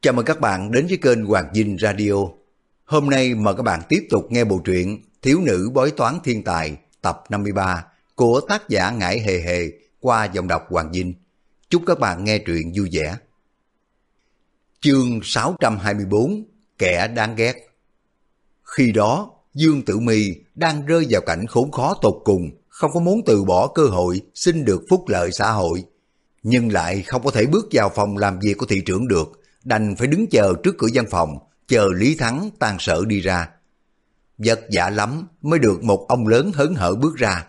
Chào mừng các bạn đến với kênh Hoàng Dinh Radio. Hôm nay mời các bạn tiếp tục nghe bộ truyện Thiếu nữ bói toán thiên tài tập 53 của tác giả Ngải Hề Hề qua giọng đọc Hoàng Dinh. Chúc các bạn nghe truyện vui vẻ. Chương 624 Kẻ đáng ghét Khi đó, Dương Tử My đang rơi vào cảnh khốn khó tột cùng, không có muốn từ bỏ cơ hội xin được phúc lợi xã hội, nhưng lại không có thể bước vào phòng làm việc của thị trưởng được, đành phải đứng chờ trước cửa văn phòng, chờ Lý Thắng tan sở đi ra. Vật giả lắm mới được một ông lớn hớn hở bước ra.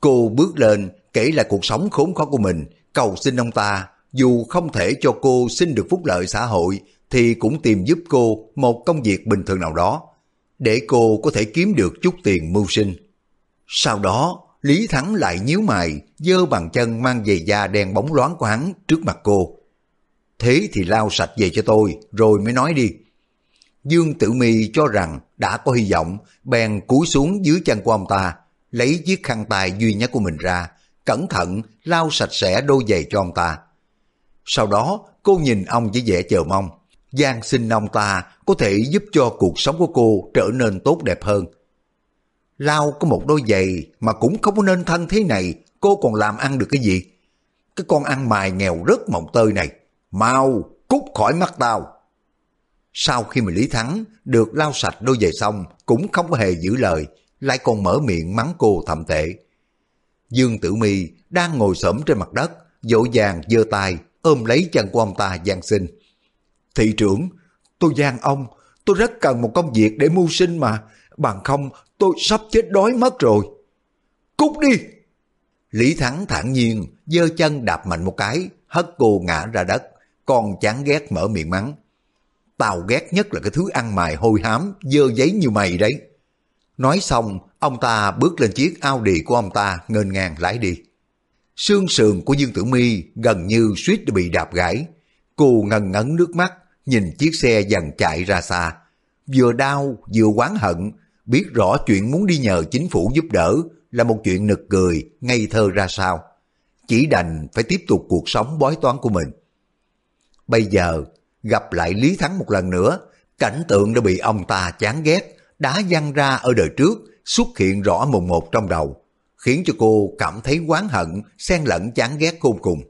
Cô bước lên kể lại cuộc sống khốn khó của mình, cầu xin ông ta, dù không thể cho cô xin được phúc lợi xã hội, thì cũng tìm giúp cô một công việc bình thường nào đó, để cô có thể kiếm được chút tiền mưu sinh. Sau đó, Lý Thắng lại nhíu mày, dơ bằng chân mang giày da đen bóng loáng của hắn trước mặt cô. Thế thì lau sạch về cho tôi, rồi mới nói đi. Dương Tử Mi cho rằng đã có hy vọng, bèn cúi xuống dưới chân của ông ta, lấy chiếc khăn tay duy nhất của mình ra, cẩn thận lau sạch sẽ đôi giày cho ông ta. Sau đó, cô nhìn ông với vẻ chờ mong, gian xin ông ta có thể giúp cho cuộc sống của cô trở nên tốt đẹp hơn. Lau có một đôi giày mà cũng không có nên thân thế này, cô còn làm ăn được cái gì? Cái con ăn mài nghèo rất mộng tơi này, mau cút khỏi mắt tao. Sau khi mà Lý Thắng được lau sạch đôi giày xong cũng không có hề giữ lời, lại còn mở miệng mắng cô thậm tệ. Dương Tử Mi đang ngồi xổm trên mặt đất, dỗ dàng giơ tay ôm lấy chân của ông ta gian sinh. Thị trưởng, tôi gian ông, tôi rất cần một công việc để mưu sinh mà, bằng không tôi sắp chết đói mất rồi. Cút đi! Lý Thắng thản nhiên, giơ chân đạp mạnh một cái, hất cô ngã ra đất, còn chán ghét mở miệng mắng. Tao ghét nhất là cái thứ ăn mài hôi hám, dơ giấy như mày đấy. Nói xong, ông ta bước lên chiếc Audi của ông ta ngên ngang lái đi. Xương sườn của Dương Tử Mi gần như suýt bị đạp gãy. Cô ngần ngấn nước mắt, nhìn chiếc xe dần chạy ra xa. Vừa đau, vừa oán hận, biết rõ chuyện muốn đi nhờ chính phủ giúp đỡ là một chuyện nực cười, ngây thơ ra sao. Chỉ đành phải tiếp tục cuộc sống bói toán của mình. Bây giờ, gặp lại Lý Thắng một lần nữa, cảnh tượng đã bị ông ta chán ghét, đã văng ra ở đời trước, xuất hiện rõ mồn một trong đầu, khiến cho cô cảm thấy oán hận, xen lẫn chán ghét khôn cùng.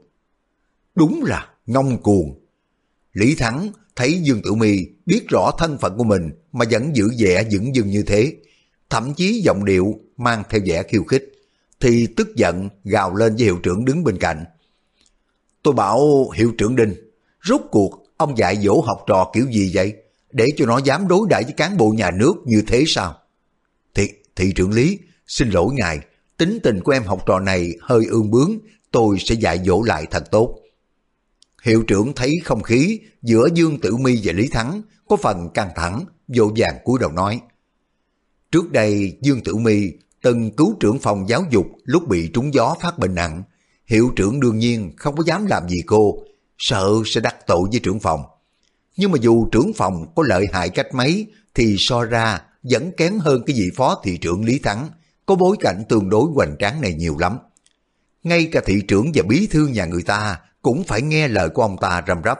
Đúng là ngông cuồng. Lý Thắng thấy Dương Tử Mi biết rõ thân phận của mình mà vẫn giữ vẻ dững dưng như thế, thậm chí giọng điệu mang theo vẻ khiêu khích, thì tức giận gào lên với hiệu trưởng đứng bên cạnh. Tôi bảo hiệu trưởng Đinh, rốt cuộc ông dạy dỗ học trò kiểu gì vậy? Để cho nó dám đối đãi với cán bộ nhà nước như thế sao? Thị, thị trưởng Lý, xin lỗi ngài, tính tình của em học trò này hơi ương bướng, tôi sẽ dạy dỗ lại thật tốt. Hiệu trưởng thấy không khí giữa Dương Tử My và Lý Thắng có phần căng thẳng, dỗ vàng cúi đầu nói. Trước đây Dương Tử My từng cứu trưởng phòng giáo dục lúc bị trúng gió phát bệnh nặng. Hiệu trưởng đương nhiên không có dám làm gì cô, sợ sẽ đắc tội với trưởng phòng. Nhưng mà dù trưởng phòng có lợi hại cách mấy thì so ra vẫn kém hơn cái vị phó thị trưởng Lý Thắng, có bối cảnh tương đối hoành tráng này nhiều lắm. Ngay cả thị trưởng và bí thư nhà người ta cũng phải nghe lời của ông ta rầm rắp.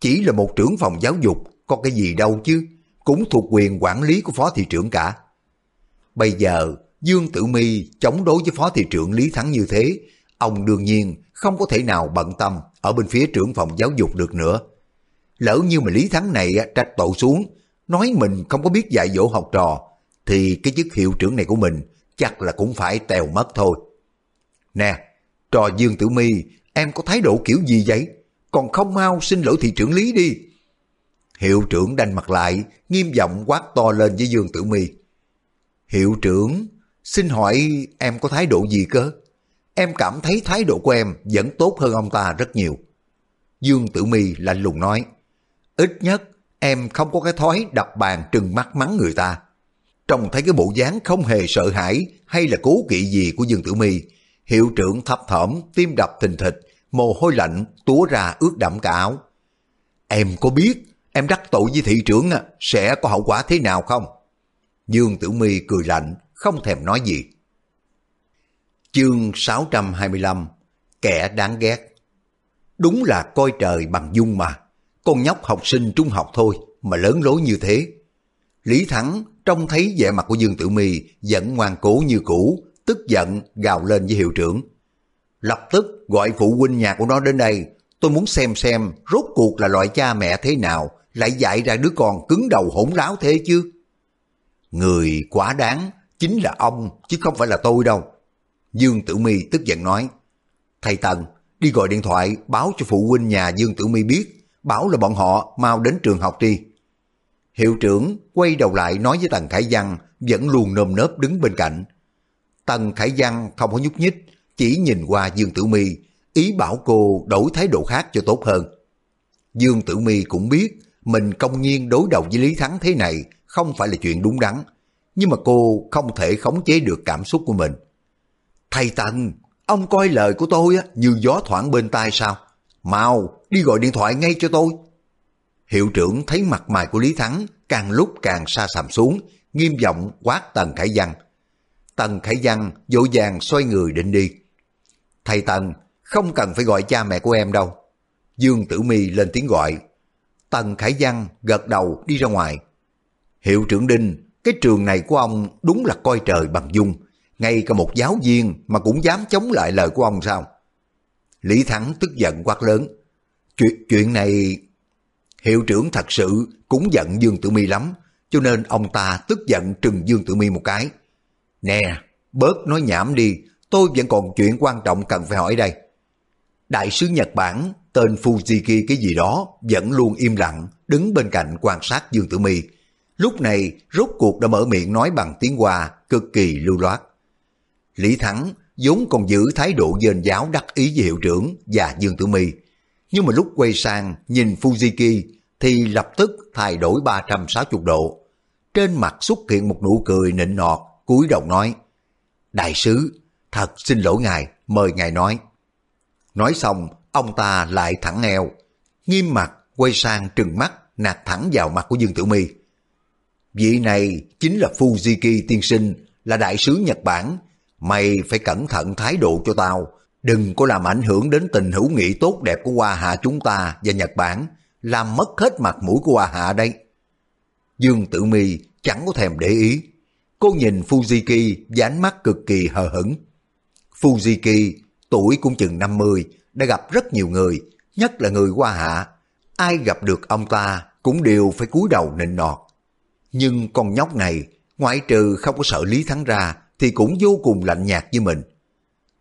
Chỉ là một trưởng phòng giáo dục, có cái gì đâu chứ, cũng thuộc quyền quản lý của phó thị trưởng cả. Bây giờ, Dương Tử My chống đối với phó thị trưởng Lý Thắng như thế, ông đương nhiên không có thể nào bận tâm ở bên phía trưởng phòng giáo dục được nữa. Lỡ như mà Lý Thắng này trách tội xuống, nói mình không có biết dạy dỗ học trò, thì cái chức hiệu trưởng này của mình chắc là cũng phải tèo mất thôi. Nè, trò Dương Tử My em có thái độ kiểu gì vậy? Còn không mau xin lỗi thị trưởng Lý đi. Hiệu trưởng đành mặt lại, nghiêm giọng quát to lên với Dương Tử My. Hiệu trưởng, xin hỏi em có thái độ gì cơ? Em cảm thấy thái độ của em vẫn tốt hơn ông ta rất nhiều. Dương Tử My lạnh lùng nói, ít nhất em không có cái thói đập bàn trừng mắt mắng người ta. Trông thấy cái bộ dáng không hề sợ hãi hay là cố kỵ gì của Dương Tử My, hiệu trưởng thấp thỏm, tim đập thình thịch, mồ hôi lạnh túa ra ướt đẫm cả áo. Em có biết em đắc tội với thị trưởng sẽ có hậu quả thế nào không? Dương Tử Mi cười lạnh, không thèm nói gì. Chương 625 Kẻ đáng ghét Đúng là coi trời bằng dung mà. con nhóc học sinh trung học thôi mà lớn lối như thế. Lý Thắng trông thấy vẻ mặt của Dương Tử Mi vẫn ngoan cố như cũ, tức giận gào lên với hiệu trưởng. Lập tức gọi phụ huynh nhà của nó đến đây, tôi muốn xem xem rốt cuộc là loại cha mẹ thế nào lại dạy ra đứa con cứng đầu hỗn láo thế chứ. Người quá đáng chính là ông chứ không phải là tôi đâu. Dương Tử Mi tức giận nói, Thầy Tần, đi gọi điện thoại báo cho phụ huynh nhà Dương Tử Mi biết, bảo là bọn họ mau đến trường học đi. Hiệu trưởng quay đầu lại nói với Tần Khải Văn vẫn luôn nơm nớp đứng bên cạnh. Tần Khải Văn không có nhúc nhích, chỉ nhìn qua Dương Tử Mi, ý bảo cô đổi thái độ khác cho tốt hơn. Dương Tử Mi cũng biết mình công nhiên đối đầu với Lý Thắng thế này không phải là chuyện đúng đắn, nhưng mà cô không thể khống chế được cảm xúc của mình. Thầy Tần, ông coi lời của tôi như gió thoảng bên tai sao? Mau, đi gọi điện thoại ngay cho tôi. Hiệu trưởng thấy mặt mày của Lý Thắng càng lúc càng xa sầm xuống, nghiêm giọng quát Tần Khải Văn. Tần Khải Văn dỗ dàng xoay người định đi. Thầy Tần, không cần phải gọi cha mẹ của em đâu. Dương Tử Mi lên tiếng gọi. Tần Khải Văn gật đầu đi ra ngoài. Hiệu trưởng Đinh, cái trường này của ông đúng là coi trời bằng dung. Ngay cả một giáo viên mà cũng dám chống lại lời của ông sao? Lý Thắng tức giận quát lớn. Chuyện, chuyện này... Hiệu trưởng thật sự cũng giận Dương Tử Mi lắm, cho nên ông ta tức giận trừng Dương Tử Mi một cái. Nè, bớt nói nhảm đi, tôi vẫn còn chuyện quan trọng cần phải hỏi đây. Đại sứ Nhật Bản tên Fujiki cái gì đó vẫn luôn im lặng đứng bên cạnh quan sát Dương Tử Mi. Lúc này rốt cuộc đã mở miệng nói bằng tiếng Hoa cực kỳ lưu loát. Lý Thắng vốn còn giữ thái độ dên giáo đắc ý với hiệu trưởng và Dương Tử Mi. Nhưng mà lúc quay sang nhìn Fujiki thì lập tức thay đổi 360 độ. Trên mặt xuất hiện một nụ cười nịnh nọt, cúi đầu nói Đại sứ, thật xin lỗi ngài, mời ngài nói. Nói xong, ông ta lại thẳng eo, nghiêm mặt quay sang trừng mắt nạt thẳng vào mặt của Dương Tử Mi. Vị này chính là Fujiki tiên sinh, là đại sứ Nhật Bản. Mày phải cẩn thận thái độ cho tao, đừng có làm ảnh hưởng đến tình hữu nghị tốt đẹp của Hoa Hạ chúng ta và Nhật Bản, làm mất hết mặt mũi của Hoa Hạ đây. Dương Tử Mi chẳng có thèm để ý. Cô nhìn Fujiki với ánh mắt cực kỳ hờ hững. Fujiki tuổi cũng chừng 50, đã gặp rất nhiều người, nhất là người Hoa Hạ. Ai gặp được ông ta cũng đều phải cúi đầu nịnh nọt. Nhưng con nhóc này, ngoại trừ không có sợ Lý Thắng ra, thì cũng vô cùng lạnh nhạt như mình.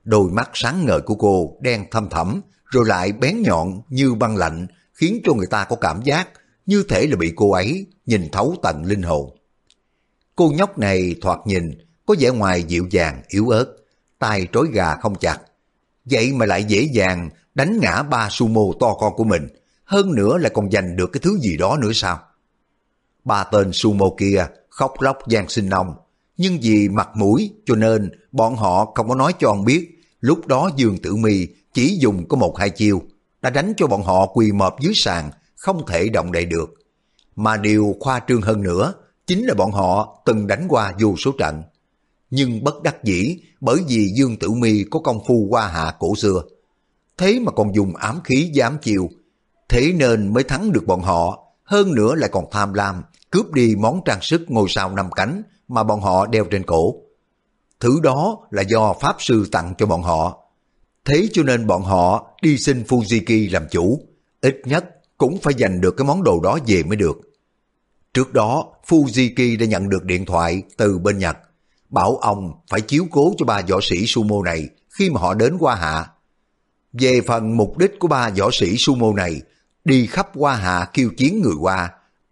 Đôi mắt sáng ngời của cô đen thâm thẳm, rồi lại bén nhọn như băng lạnh, khiến cho người ta có cảm giác như thể là bị cô ấy nhìn thấu tận linh hồn. Cô nhóc này thoạt nhìn có vẻ ngoài dịu dàng, yếu ớt, tay trói gà không chặt. Vậy mà lại dễ dàng đánh ngã ba sumo to con của mình, hơn nữa là còn giành được cái thứ gì đó nữa sao? Ba tên sumo kia khóc lóc gian sinh nông, nhưng vì mặt mũi cho nên bọn họ không có nói cho ông biết lúc đó Dương Tử Mi chỉ dùng có một hai chiêu đã đánh cho bọn họ quỳ mọp dưới sàn không thể động đậy được. Mà điều khoa trương hơn nữa chính là bọn họ từng đánh qua vô số trận. Nhưng bất đắc dĩ bởi vì Dương Tử Mi có công phu qua hạ cổ xưa. Thế mà còn dùng ám khí dám chiều. Thế nên mới thắng được bọn họ, hơn nữa lại còn tham lam, cướp đi món trang sức ngôi sao năm cánh mà bọn họ đeo trên cổ. Thứ đó là do Pháp Sư tặng cho bọn họ. Thế cho nên bọn họ đi xin Fujiki làm chủ, ít nhất cũng phải giành được cái món đồ đó về mới được. Trước đó, Fujiki đã nhận được điện thoại từ bên Nhật, bảo ông phải chiếu cố cho ba võ sĩ sumo này khi mà họ đến Hoa Hạ. Về phần mục đích của ba võ sĩ sumo này, đi khắp Hoa Hạ kêu chiến người Hoa,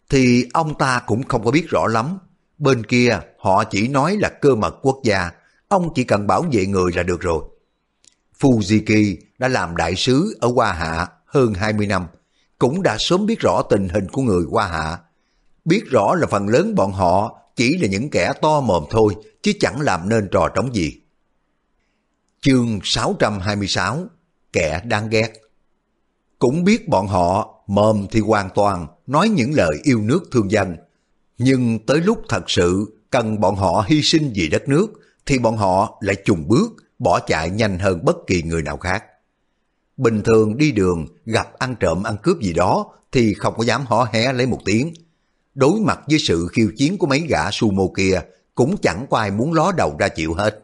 thì ông ta cũng không có biết rõ lắm. Bên kia, họ chỉ nói là cơ mật quốc gia, ông chỉ cần bảo vệ người là được rồi. Fujiki đã làm đại sứ ở Hoa Hạ hơn 20 năm, cũng đã sớm biết rõ tình hình của người Hoa Hạ. Biết rõ là phần lớn bọn họ chỉ là những kẻ to mồm thôi, chứ chẳng làm nên trò trống gì. Chương 626 Kẻ đang ghét Cũng biết bọn họ mồm thì hoàn toàn nói những lời yêu nước thương dân, nhưng tới lúc thật sự cần bọn họ hy sinh vì đất nước thì bọn họ lại chùng bước bỏ chạy nhanh hơn bất kỳ người nào khác. bình thường đi đường gặp ăn trộm ăn cướp gì đó thì không có dám hó hé lấy một tiếng. Đối mặt với sự khiêu chiến của mấy gã sumo kia cũng chẳng có ai muốn ló đầu ra chịu hết.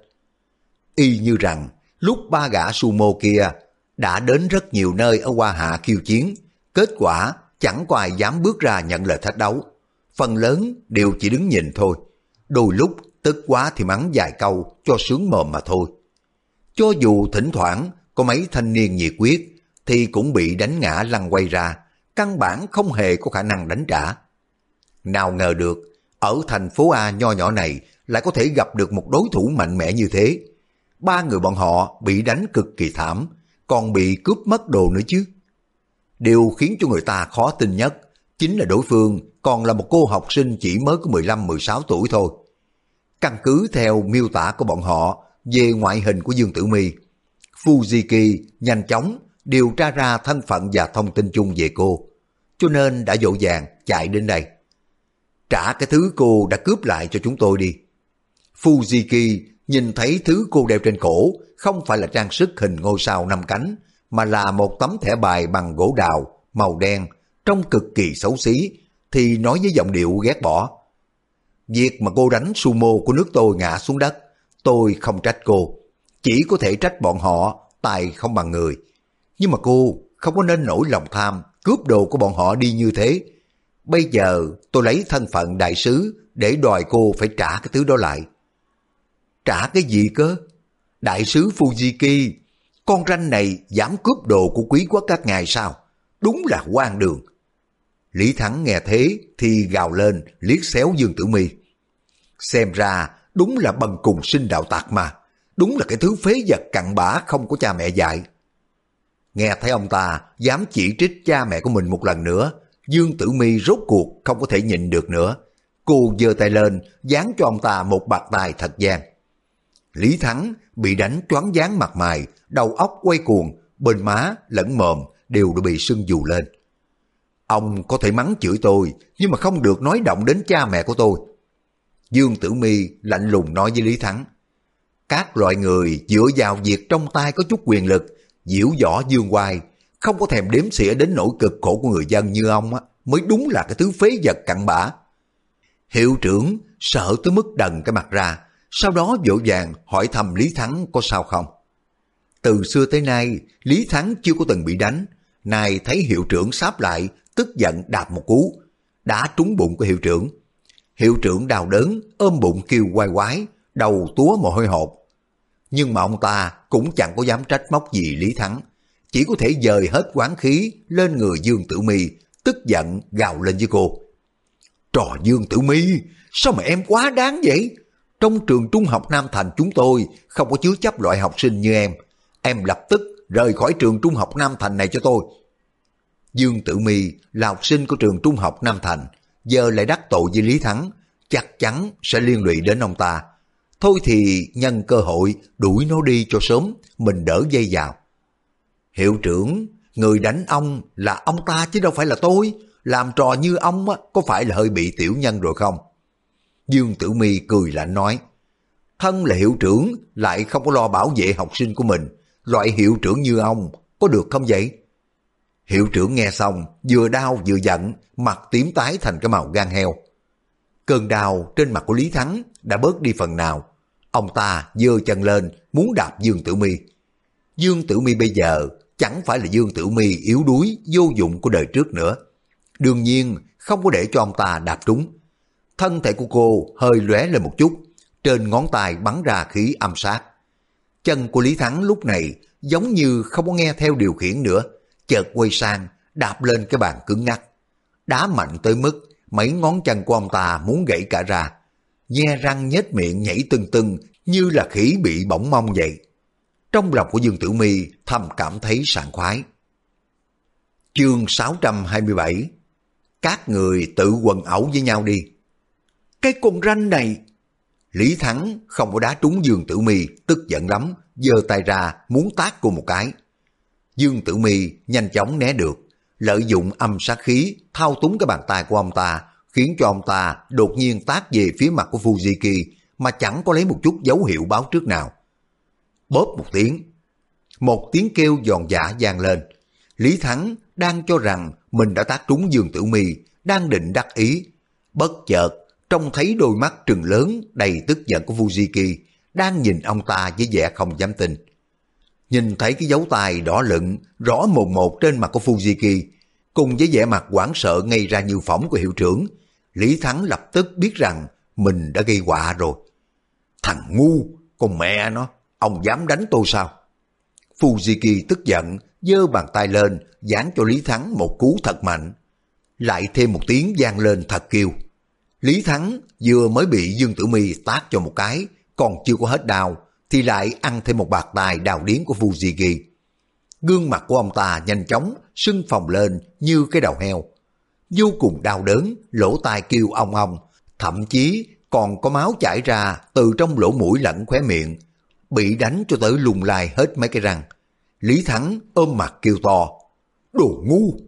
Y như rằng lúc ba gã sumo kia đã đến rất nhiều nơi ở Hoa Hạ khiêu chiến, kết quả chẳng có ai dám bước ra nhận lời thách đấu. Phần lớn đều chỉ đứng nhìn thôi, đôi lúc tức quá thì mắng vài câu cho sướng mồm mà thôi. Cho dù thỉnh thoảng có mấy thanh niên nhiệt quyết thì cũng bị đánh ngã lăn quay ra, căn bản không hề có khả năng đánh trả. Nào ngờ được, ở thành phố A nho nhỏ này lại có thể gặp được một đối thủ mạnh mẽ như thế. Ba người bọn họ bị đánh cực kỳ thảm, còn bị cướp mất đồ nữa chứ. Điều khiến cho người ta khó tin nhất chính là đối phương còn là một cô học sinh chỉ mới có 15-16 tuổi thôi. Căn cứ theo miêu tả của bọn họ về ngoại hình của Dương Tử My, Fujiki nhanh chóng điều tra ra thân phận và thông tin chung về cô, cho nên đã dỗ dàng chạy đến đây. Trả cái thứ cô đã cướp lại cho chúng tôi đi. Fujiki nhìn thấy thứ cô đeo trên cổ không phải là trang sức hình ngôi sao năm cánh, mà là một tấm thẻ bài bằng gỗ đào, màu đen, trông cực kỳ xấu xí, thì nói với giọng điệu ghét bỏ. Việc mà cô đánh sumo của nước tôi ngã xuống đất, tôi không trách cô, chỉ có thể trách bọn họ tài không bằng người. Nhưng mà cô không có nên nổi lòng tham cướp đồ của bọn họ đi như thế. Bây giờ tôi lấy thân phận đại sứ để đòi cô phải trả cái thứ đó lại. Trả cái gì cơ? Đại sứ Fujiki, con ranh này dám cướp đồ của quý quốc các ngài sao? Đúng là quan đường. Lý Thắng nghe thế thì gào lên liếc xéo Dương Tử Mi. Xem ra đúng là bần cùng sinh đạo tạc mà. Đúng là cái thứ phế vật cặn bã không có cha mẹ dạy. Nghe thấy ông ta dám chỉ trích cha mẹ của mình một lần nữa, Dương Tử Mi rốt cuộc không có thể nhịn được nữa. Cô giơ tay lên, dán cho ông ta một bạc tài thật gian. Lý Thắng bị đánh choáng dáng mặt mày, đầu óc quay cuồng, bên má lẫn mồm đều đã bị sưng dù lên. Ông có thể mắng chửi tôi, nhưng mà không được nói động đến cha mẹ của tôi. Dương Tử Mi lạnh lùng nói với Lý Thắng. Các loại người dựa vào việc trong tay có chút quyền lực, diễu võ dương hoài, không có thèm đếm xỉa đến nỗi cực khổ của người dân như ông á, mới đúng là cái thứ phế vật cặn bã. Hiệu trưởng sợ tới mức đần cái mặt ra, sau đó dỗ vàng hỏi thăm Lý Thắng có sao không. Từ xưa tới nay, Lý Thắng chưa có từng bị đánh, nay thấy hiệu trưởng sáp lại, tức giận đạp một cú, đã trúng bụng của hiệu trưởng. Hiệu trưởng đau đớn, ôm bụng kêu quay quái, đầu túa mồ hôi hột. Nhưng mà ông ta cũng chẳng có dám trách móc gì Lý Thắng, chỉ có thể dời hết quán khí lên người Dương Tử Mi, tức giận gào lên với cô. Trò Dương Tử Mi, sao mà em quá đáng vậy? Trong trường trung học Nam Thành chúng tôi không có chứa chấp loại học sinh như em. Em lập tức rời khỏi trường trung học Nam Thành này cho tôi. Dương Tử Mi là học sinh của trường trung học Nam Thành, giờ lại đắc tội với Lý Thắng, chắc chắn sẽ liên lụy đến ông ta. Thôi thì nhân cơ hội đuổi nó đi cho sớm, mình đỡ dây vào. Hiệu trưởng, người đánh ông là ông ta chứ đâu phải là tôi. Làm trò như ông có phải là hơi bị tiểu nhân rồi không? Dương Tử Mi cười lạnh nói, thân là hiệu trưởng lại không có lo bảo vệ học sinh của mình, loại hiệu trưởng như ông có được không vậy? Hiệu trưởng nghe xong, vừa đau vừa giận, mặt tím tái thành cái màu gan heo. Cơn đau trên mặt của Lý Thắng đã bớt đi phần nào. Ông ta dơ chân lên, muốn đạp Dương Tử Mi. Dương Tử Mi bây giờ chẳng phải là Dương Tử Mi yếu đuối, vô dụng của đời trước nữa. Đương nhiên, không có để cho ông ta đạp trúng. Thân thể của cô hơi lóe lên một chút, trên ngón tay bắn ra khí âm sát. Chân của Lý Thắng lúc này giống như không có nghe theo điều khiển nữa, chợt quay sang, đạp lên cái bàn cứng ngắc. Đá mạnh tới mức mấy ngón chân của ông ta muốn gãy cả ra. Nhe răng nhếch miệng nhảy tưng tưng như là khỉ bị bỏng mong vậy. Trong lòng của Dương Tử Mi thầm cảm thấy sảng khoái. Chương 627 Các người tự quần ẩu với nhau đi. Cái con ranh này! Lý Thắng không có đá trúng Dương Tử Mi tức giận lắm, giơ tay ra muốn tác cô một cái. Dương Tử Mi nhanh chóng né được, lợi dụng âm sát khí thao túng cái bàn tay của ông ta, khiến cho ông ta đột nhiên tác về phía mặt của Fujiki mà chẳng có lấy một chút dấu hiệu báo trước nào. Bóp một tiếng, Một tiếng kêu giòn giả vang lên. Lý Thắng đang cho rằng mình đã tác trúng Dương Tử Mi, đang định đắc ý. Bất chợt, trông thấy đôi mắt trừng lớn đầy tức giận của Fujiki, đang nhìn ông ta với vẻ không dám tin. Nhìn thấy cái dấu tay đỏ lựng rõ mồn một trên mặt của Fujiki, cùng với vẻ mặt hoảng sợ ngay ra như phỏng của hiệu trưởng, Lý Thắng lập tức biết rằng mình đã gây họa rồi. Thằng ngu, con mẹ nó, ông dám đánh tôi sao? Fujiki tức giận, giơ bàn tay lên, giáng cho Lý Thắng một cú thật mạnh. Lại thêm một tiếng vang lên thật kêu. Lý Thắng vừa mới bị Dương Tử Mi tát cho một cái, còn chưa có hết đau, thì lại ăn thêm một bạc tài đào điến của Fujigi. Gương mặt của ông ta nhanh chóng sưng phồng lên như cái đầu heo. Vô cùng đau đớn, lỗ tai kêu ong ong, thậm chí còn có máu chảy ra từ trong lỗ mũi lẫn khóe miệng, bị đánh cho tới lùng lai hết mấy cái răng. Lý Thắng ôm mặt kêu to, đồ ngu!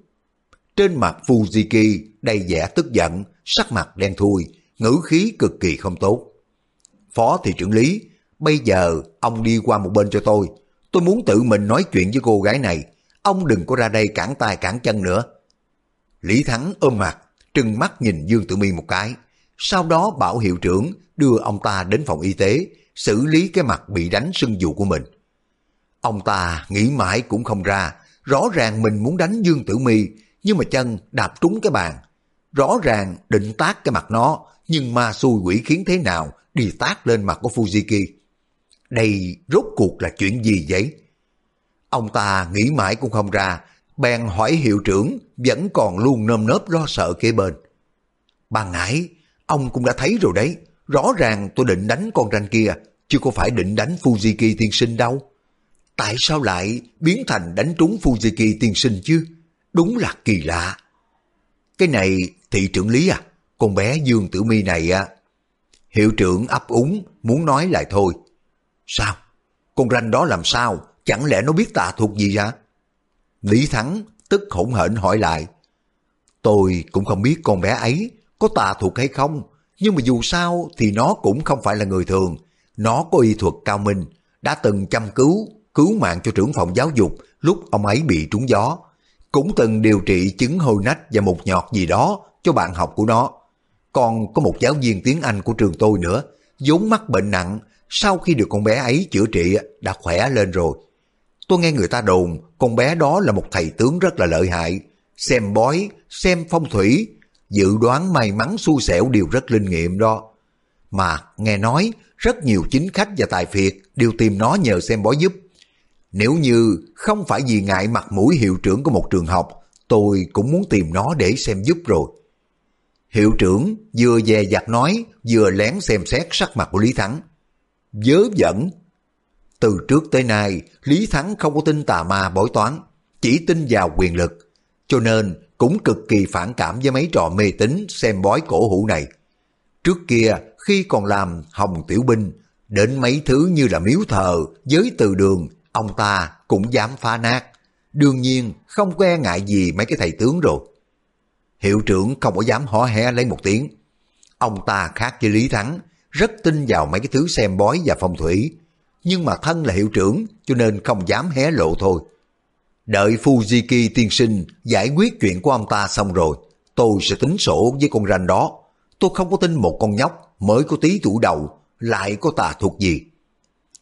Trên mặt Fujiki đầy vẻ tức giận, sắc mặt đen thui, ngữ khí cực kỳ không tốt. Phó thị trưởng Lý, bây giờ ông đi qua một bên cho tôi, tôi muốn tự mình nói chuyện với cô gái này, ông đừng có ra đây cản tay cản chân nữa. Lý Thắng ôm mặt, trừng mắt nhìn Dương Tử Mi một cái, sau đó bảo hiệu trưởng đưa ông ta đến phòng y tế, xử lý cái mặt bị đánh sưng dù của mình. Ông ta nghĩ mãi cũng không ra, rõ ràng mình muốn đánh Dương Tử Mi, nhưng mà chân đạp trúng cái bàn. Rõ ràng định tác cái mặt nó, nhưng ma xui quỷ khiến thế nào đi tác lên mặt của Fujiki. Đây rốt cuộc là chuyện gì vậy? Ông ta nghĩ mãi cũng không ra, bèn hỏi hiệu trưởng vẫn còn luôn nơm nớp lo sợ kế bên. Bà ngãi, ông cũng đã thấy rồi đấy, rõ ràng tôi định đánh con ranh kia, chứ có phải định đánh Fujiki tiên sinh đâu. Tại sao lại biến thành đánh trúng Fujiki tiên sinh chứ? Đúng là kỳ lạ. Cái này thị trưởng lý à, con bé Dương Tử Mi này à. Hiệu trưởng ấp úng muốn nói lại thôi. Sao? Con ranh đó làm sao? Chẳng lẽ nó biết tà thuộc gì ra? Lý Thắng tức hỗn hển hỏi lại. Tôi cũng không biết con bé ấy có tà thuộc hay không, nhưng mà dù sao thì nó cũng không phải là người thường. Nó có y thuật cao minh, đã từng chăm cứu, cứu mạng cho trưởng phòng giáo dục lúc ông ấy bị trúng gió. Cũng từng điều trị chứng hôi nách và một nhọt gì đó cho bạn học của nó. Còn có một giáo viên tiếng Anh của trường tôi nữa, vốn mắc bệnh nặng, sau khi được con bé ấy chữa trị đã khỏe lên rồi. Tôi nghe người ta đồn con bé đó là một thầy tướng rất là lợi hại, xem bói, xem phong thủy, dự đoán may mắn xui xẻo đều rất linh nghiệm đó. Mà nghe nói rất nhiều chính khách và tài phiệt đều tìm nó nhờ xem bói giúp. Nếu như không phải vì ngại mặt mũi hiệu trưởng của một trường học, tôi cũng muốn tìm nó để xem giúp rồi. Hiệu trưởng vừa dè dặt nói, vừa lén xem xét sắc mặt của Lý Thắng. Dớ dẫn. Từ trước tới nay, Lý Thắng không có tin tà ma bói toán, chỉ tin vào quyền lực, cho nên cũng cực kỳ phản cảm với mấy trò mê tín xem bói cổ hủ này. Trước kia, khi còn làm hồng tiểu binh, đến mấy thứ như là miếu thờ, giới từ đường, ông ta cũng dám phá nát. Đương nhiên không que ngại gì mấy cái thầy tướng rồi. Hiệu trưởng không có dám hó hé lấy một tiếng. Ông ta khác với Lý Thắng, rất tin vào mấy cái thứ xem bói và phong thủy. Nhưng mà thân là hiệu trưởng cho nên không dám hé lộ thôi. Đợi Fujiki tiên sinh giải quyết chuyện của ông ta xong rồi, tôi sẽ tính sổ với con ranh đó. Tôi không có tin một con nhóc mới có tí tuổi đầu, lại có tà thuộc gì.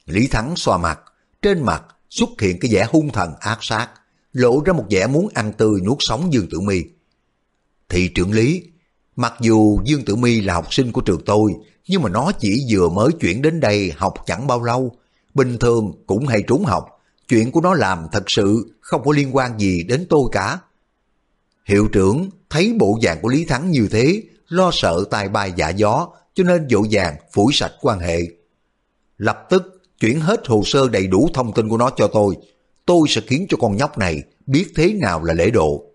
Lý Thắng xoa mặt, trên mặt xuất hiện cái vẻ hung thần ác sát, lộ ra một vẻ muốn ăn tươi nuốt sống Dương Tử Mi. Thị trưởng Lý, mặc dù Dương Tử Mi là học sinh của trường tôi, nhưng mà nó chỉ vừa mới chuyển đến đây học chẳng bao lâu, bình thường cũng hay trốn học, chuyện của nó làm thật sự không có liên quan gì đến tôi cả. Hiệu trưởng thấy bộ dạng của Lý Thắng như thế, lo sợ tai bay giả gió, cho nên dỗ dàng phủi sạch quan hệ. Lập tức chuyển hết hồ sơ đầy đủ thông tin của nó cho tôi, tôi sẽ khiến cho con nhóc này biết thế nào là lễ độ.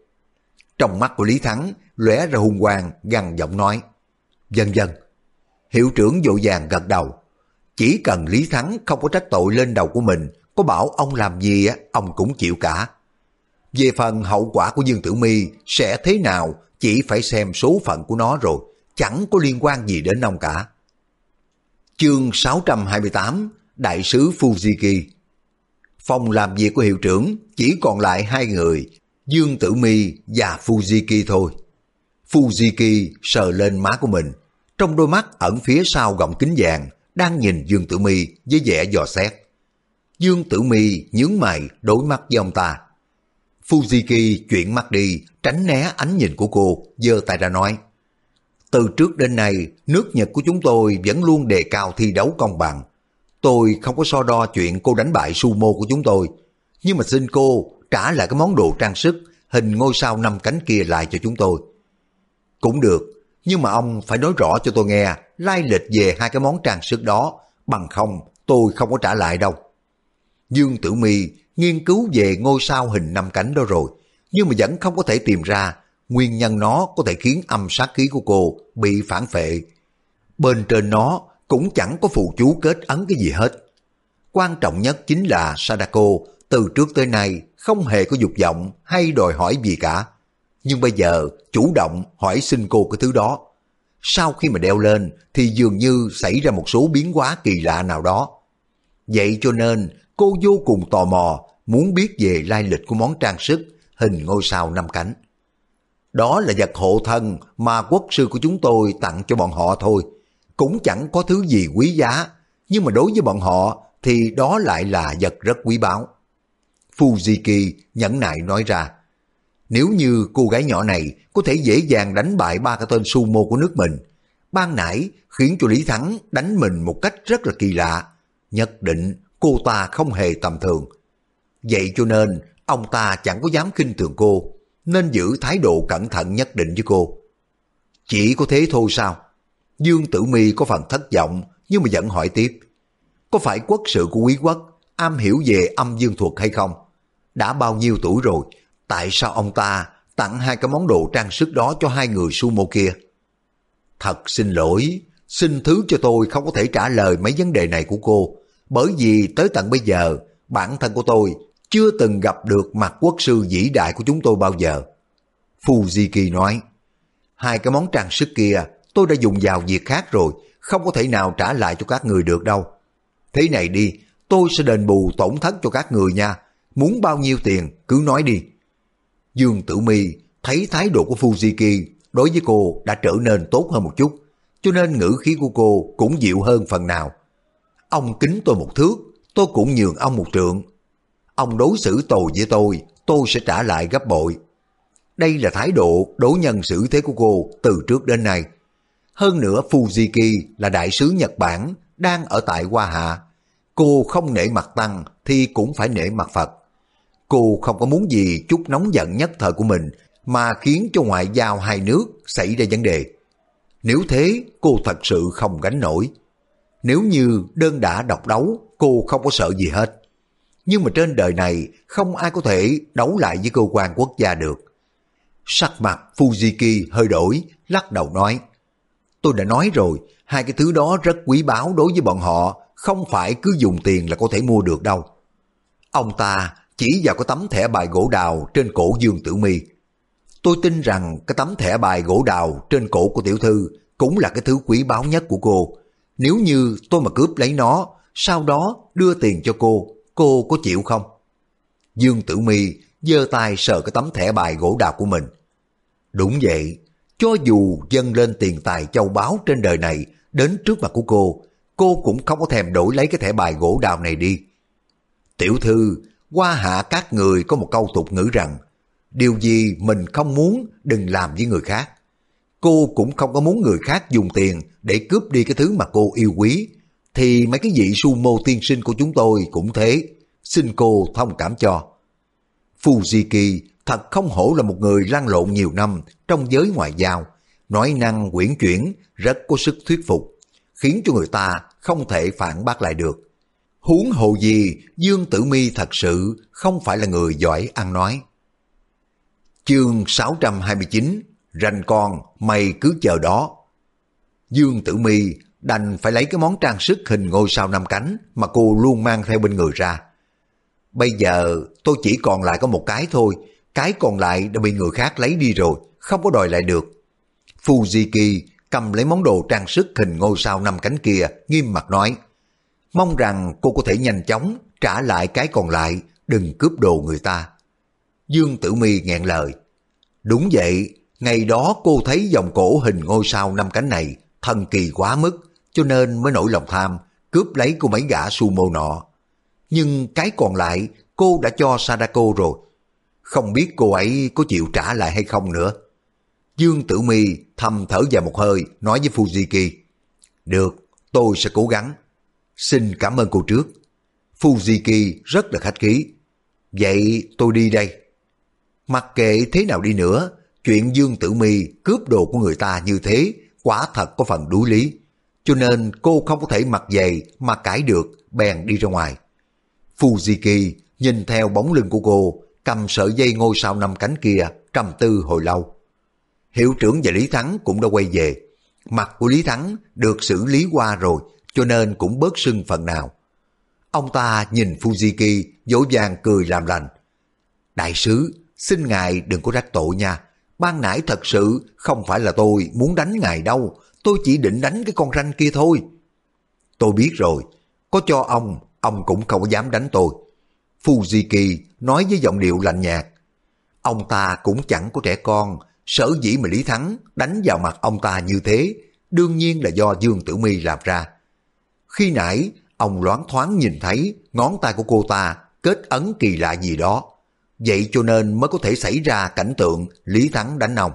Trong mắt của Lý Thắng lóe ra hung quang gằn giọng nói, dần dần hiệu trưởng dỗ dàng gật đầu, chỉ cần Lý Thắng không có trách tội lên đầu của mình, có bảo ông làm gì á, ông cũng chịu cả. Về phần hậu quả của Dương Tử Mi sẽ thế nào chỉ phải xem số phận của nó rồi, chẳng có liên quan gì đến ông cả. Chương 628 Đại sứ Fujiki Phòng làm việc của hiệu trưởng chỉ còn lại hai người, Dương Tử Mi và Fujiki thôi. Fujiki sờ lên má của mình, trong đôi mắt ẩn phía sau gọng kính vàng, đang nhìn Dương Tử Mi với vẻ dò xét. Dương Tử Mi nhướng mày đối mắt với ông ta. Fujiki chuyển mắt đi, tránh né ánh nhìn của cô, giơ tay ra nói. Từ trước đến nay, nước Nhật của chúng tôi vẫn luôn đề cao thi đấu công bằng. Tôi không có so đo chuyện cô đánh bại sumo của chúng tôi, nhưng mà xin cô trả lại cái món đồ trang sức hình ngôi sao năm cánh kia lại cho chúng tôi. Cũng được, nhưng mà ông phải nói rõ cho tôi nghe lai lịch về hai cái món trang sức đó, bằng không tôi không có trả lại đâu. Dương Tử Mi nghiên cứu về ngôi sao hình năm cánh đó rồi, nhưng mà vẫn không có thể tìm ra nguyên nhân nó có thể khiến âm sát khí của cô bị phản phệ. Bên trên nó cũng chẳng có phù chú kết ấn cái gì hết. Quan trọng nhất chính là Sadako từ trước tới nay không hề có dục vọng hay đòi hỏi gì cả. Nhưng bây giờ chủ động hỏi xin cô cái thứ đó. Sau khi mà đeo lên thì dường như xảy ra một số biến hóa kỳ lạ nào đó. Vậy cho nên cô vô cùng tò mò muốn biết về lai lịch của món trang sức hình ngôi sao năm cánh. Đó là vật hộ thân mà quốc sư của chúng tôi tặng cho bọn họ thôi. Cũng chẳng có thứ gì quý giá, nhưng mà đối với bọn họ thì đó lại là vật rất quý báu. Fujiki nhẫn nại nói ra, nếu như cô gái nhỏ này có thể dễ dàng đánh bại ba cái tên sumo của nước mình, ban nãy khiến cho Lý Thắng đánh mình một cách rất là kỳ lạ, nhất định cô ta không hề tầm thường. Vậy cho nên ông ta chẳng có dám khinh thường cô, nên giữ thái độ cẩn thận nhất định với cô. Chỉ có thế thôi sao? Dương Tử Mi có phần thất vọng nhưng mà vẫn hỏi tiếp. Có phải quốc sự của quý quốc am hiểu về âm dương thuật hay không? Đã bao nhiêu tuổi rồi, tại sao ông ta tặng hai cái món đồ trang sức đó cho hai người sumo kia? Thật xin lỗi, xin thứ cho tôi không có thể trả lời mấy vấn đề này của cô, bởi vì tới tận bây giờ, bản thân của tôi chưa từng gặp được mặt quốc sư vĩ đại của chúng tôi bao giờ. Fujiki nói, hai cái món trang sức kia tôi đã dùng vào việc khác rồi, không có thể nào trả lại cho các người được đâu. Thế này đi, tôi sẽ đền bù tổn thất cho các người nha, muốn bao nhiêu tiền cứ nói đi. Dương Tử Mi thấy thái độ của Fujiki đối với cô đã trở nên tốt hơn một chút, cho nên ngữ khí của cô cũng dịu hơn phần nào. Ông kính tôi một thước, tôi cũng nhường ông một trượng. Ông đối xử tồi với tôi, tôi sẽ trả lại gấp bội. Đây là thái độ đối nhân xử thế của cô từ trước đến nay. Hơn nữa Fujiki là đại sứ Nhật Bản đang ở tại Hoa Hạ. Cô không nể mặt Tăng thì cũng phải nể mặt Phật. Cô không có muốn gì chút nóng giận nhất thời của mình mà khiến cho ngoại giao hai nước xảy ra vấn đề. Nếu thế, cô thật sự không gánh nổi. Nếu như đơn đã độc đấu, cô không có sợ gì hết. Nhưng mà trên đời này không ai có thể đấu lại với cơ quan quốc gia được. Sắc mặt Fujiki hơi đổi, lắc đầu nói. Tôi đã nói rồi, hai cái thứ đó rất quý báu đối với bọn họ, không phải cứ dùng tiền là có thể mua được đâu. Ông ta chỉ vào cái tấm thẻ bài gỗ đào trên cổ Dương Tử Mi. Tôi tin rằng cái tấm thẻ bài gỗ đào trên cổ của tiểu thư cũng là cái thứ quý báu nhất của cô. Nếu như tôi mà cướp lấy nó, sau đó đưa tiền cho cô, cô có chịu không? Dương Tử Mi giơ tay sờ cái tấm thẻ bài gỗ đào của mình. Đúng vậy, cho dù dâng lên tiền tài châu báu trên đời này đến trước mặt của cô, cô cũng không có thèm đổi lấy cái thẻ bài gỗ đào này đi. Tiểu thư, qua hạ các người có một câu tục ngữ rằng, điều gì mình không muốn đừng làm với người khác. Cô cũng không có muốn người khác dùng tiền để cướp đi cái thứ mà cô yêu quý, thì mấy cái vị sumo tiên sinh của chúng tôi cũng thế, xin cô thông cảm cho. Fujiki thật không hổ là một người lăn lộn nhiều năm trong giới ngoại giao, nói năng quyển chuyển, rất có sức thuyết phục, khiến cho người ta không thể phản bác lại được. Huống hồ gì, Dương Tử Mi thật sự không phải là người giỏi ăn nói. Chương 629 Rành con, mày cứ chờ đó. Dương Tử Mi đành phải lấy cái món trang sức hình ngôi sao năm cánh mà cô luôn mang theo bên người ra. Bây giờ tôi chỉ còn lại có một cái thôi, cái còn lại đã bị người khác lấy đi rồi, không có đòi lại được. Fujiki cầm lấy món đồ trang sức hình ngôi sao năm cánh kia, nghiêm mặt nói, mong rằng cô có thể nhanh chóng trả lại cái còn lại, đừng cướp đồ người ta. Dương Tử Mi nghẹn lời. Đúng vậy, ngày đó cô thấy dòng cổ hình ngôi sao năm cánh này thần kỳ quá mức, cho nên mới nổi lòng tham, cướp lấy của mấy gã sumo nọ. Nhưng cái còn lại cô đã cho Sadako rồi. Không biết cô ấy có chịu trả lại hay không nữa. Dương Tử Mi thầm thở dài một hơi, nói với Fujiki. Được, tôi sẽ cố gắng. Xin cảm ơn cô trước. Fujiki rất là khách khí. Vậy tôi đi đây. Mặc kệ thế nào đi nữa, chuyện Dương Tử Mi cướp đồ của người ta như thế quả thật có phần đuối lý. Cho nên cô không có thể mặc giày mà cãi được, bèn đi ra ngoài. Fujiki nhìn theo bóng lưng của cô, cầm sợi dây ngôi sao năm cánh kia, trầm tư hồi lâu. Hiệu trưởng và Lý Thắng cũng đã quay về. Mặt của Lý Thắng được xử lý qua rồi, cho nên cũng bớt sưng phần nào. Ông ta nhìn Fujiki dỗ dàng cười làm lành. Đại sứ, xin ngài đừng có trách tội nha. Ban nãy thật sự không phải là tôi muốn đánh ngài đâu, tôi chỉ định đánh cái con ranh kia thôi. Tôi biết rồi, có cho ông, ông cũng không dám đánh tôi. Fujiki nói với giọng điệu lạnh nhạt. Ông ta cũng chẳng có trẻ con, sở dĩ mà Lý Thắng đánh vào mặt ông ta như thế, đương nhiên là do Dương Tử Mi làm ra. Khi nãy, ông loáng thoáng nhìn thấy ngón tay của cô ta kết ấn kỳ lạ gì đó. Vậy cho nên mới có thể xảy ra cảnh tượng Lý Thắng đánh ông.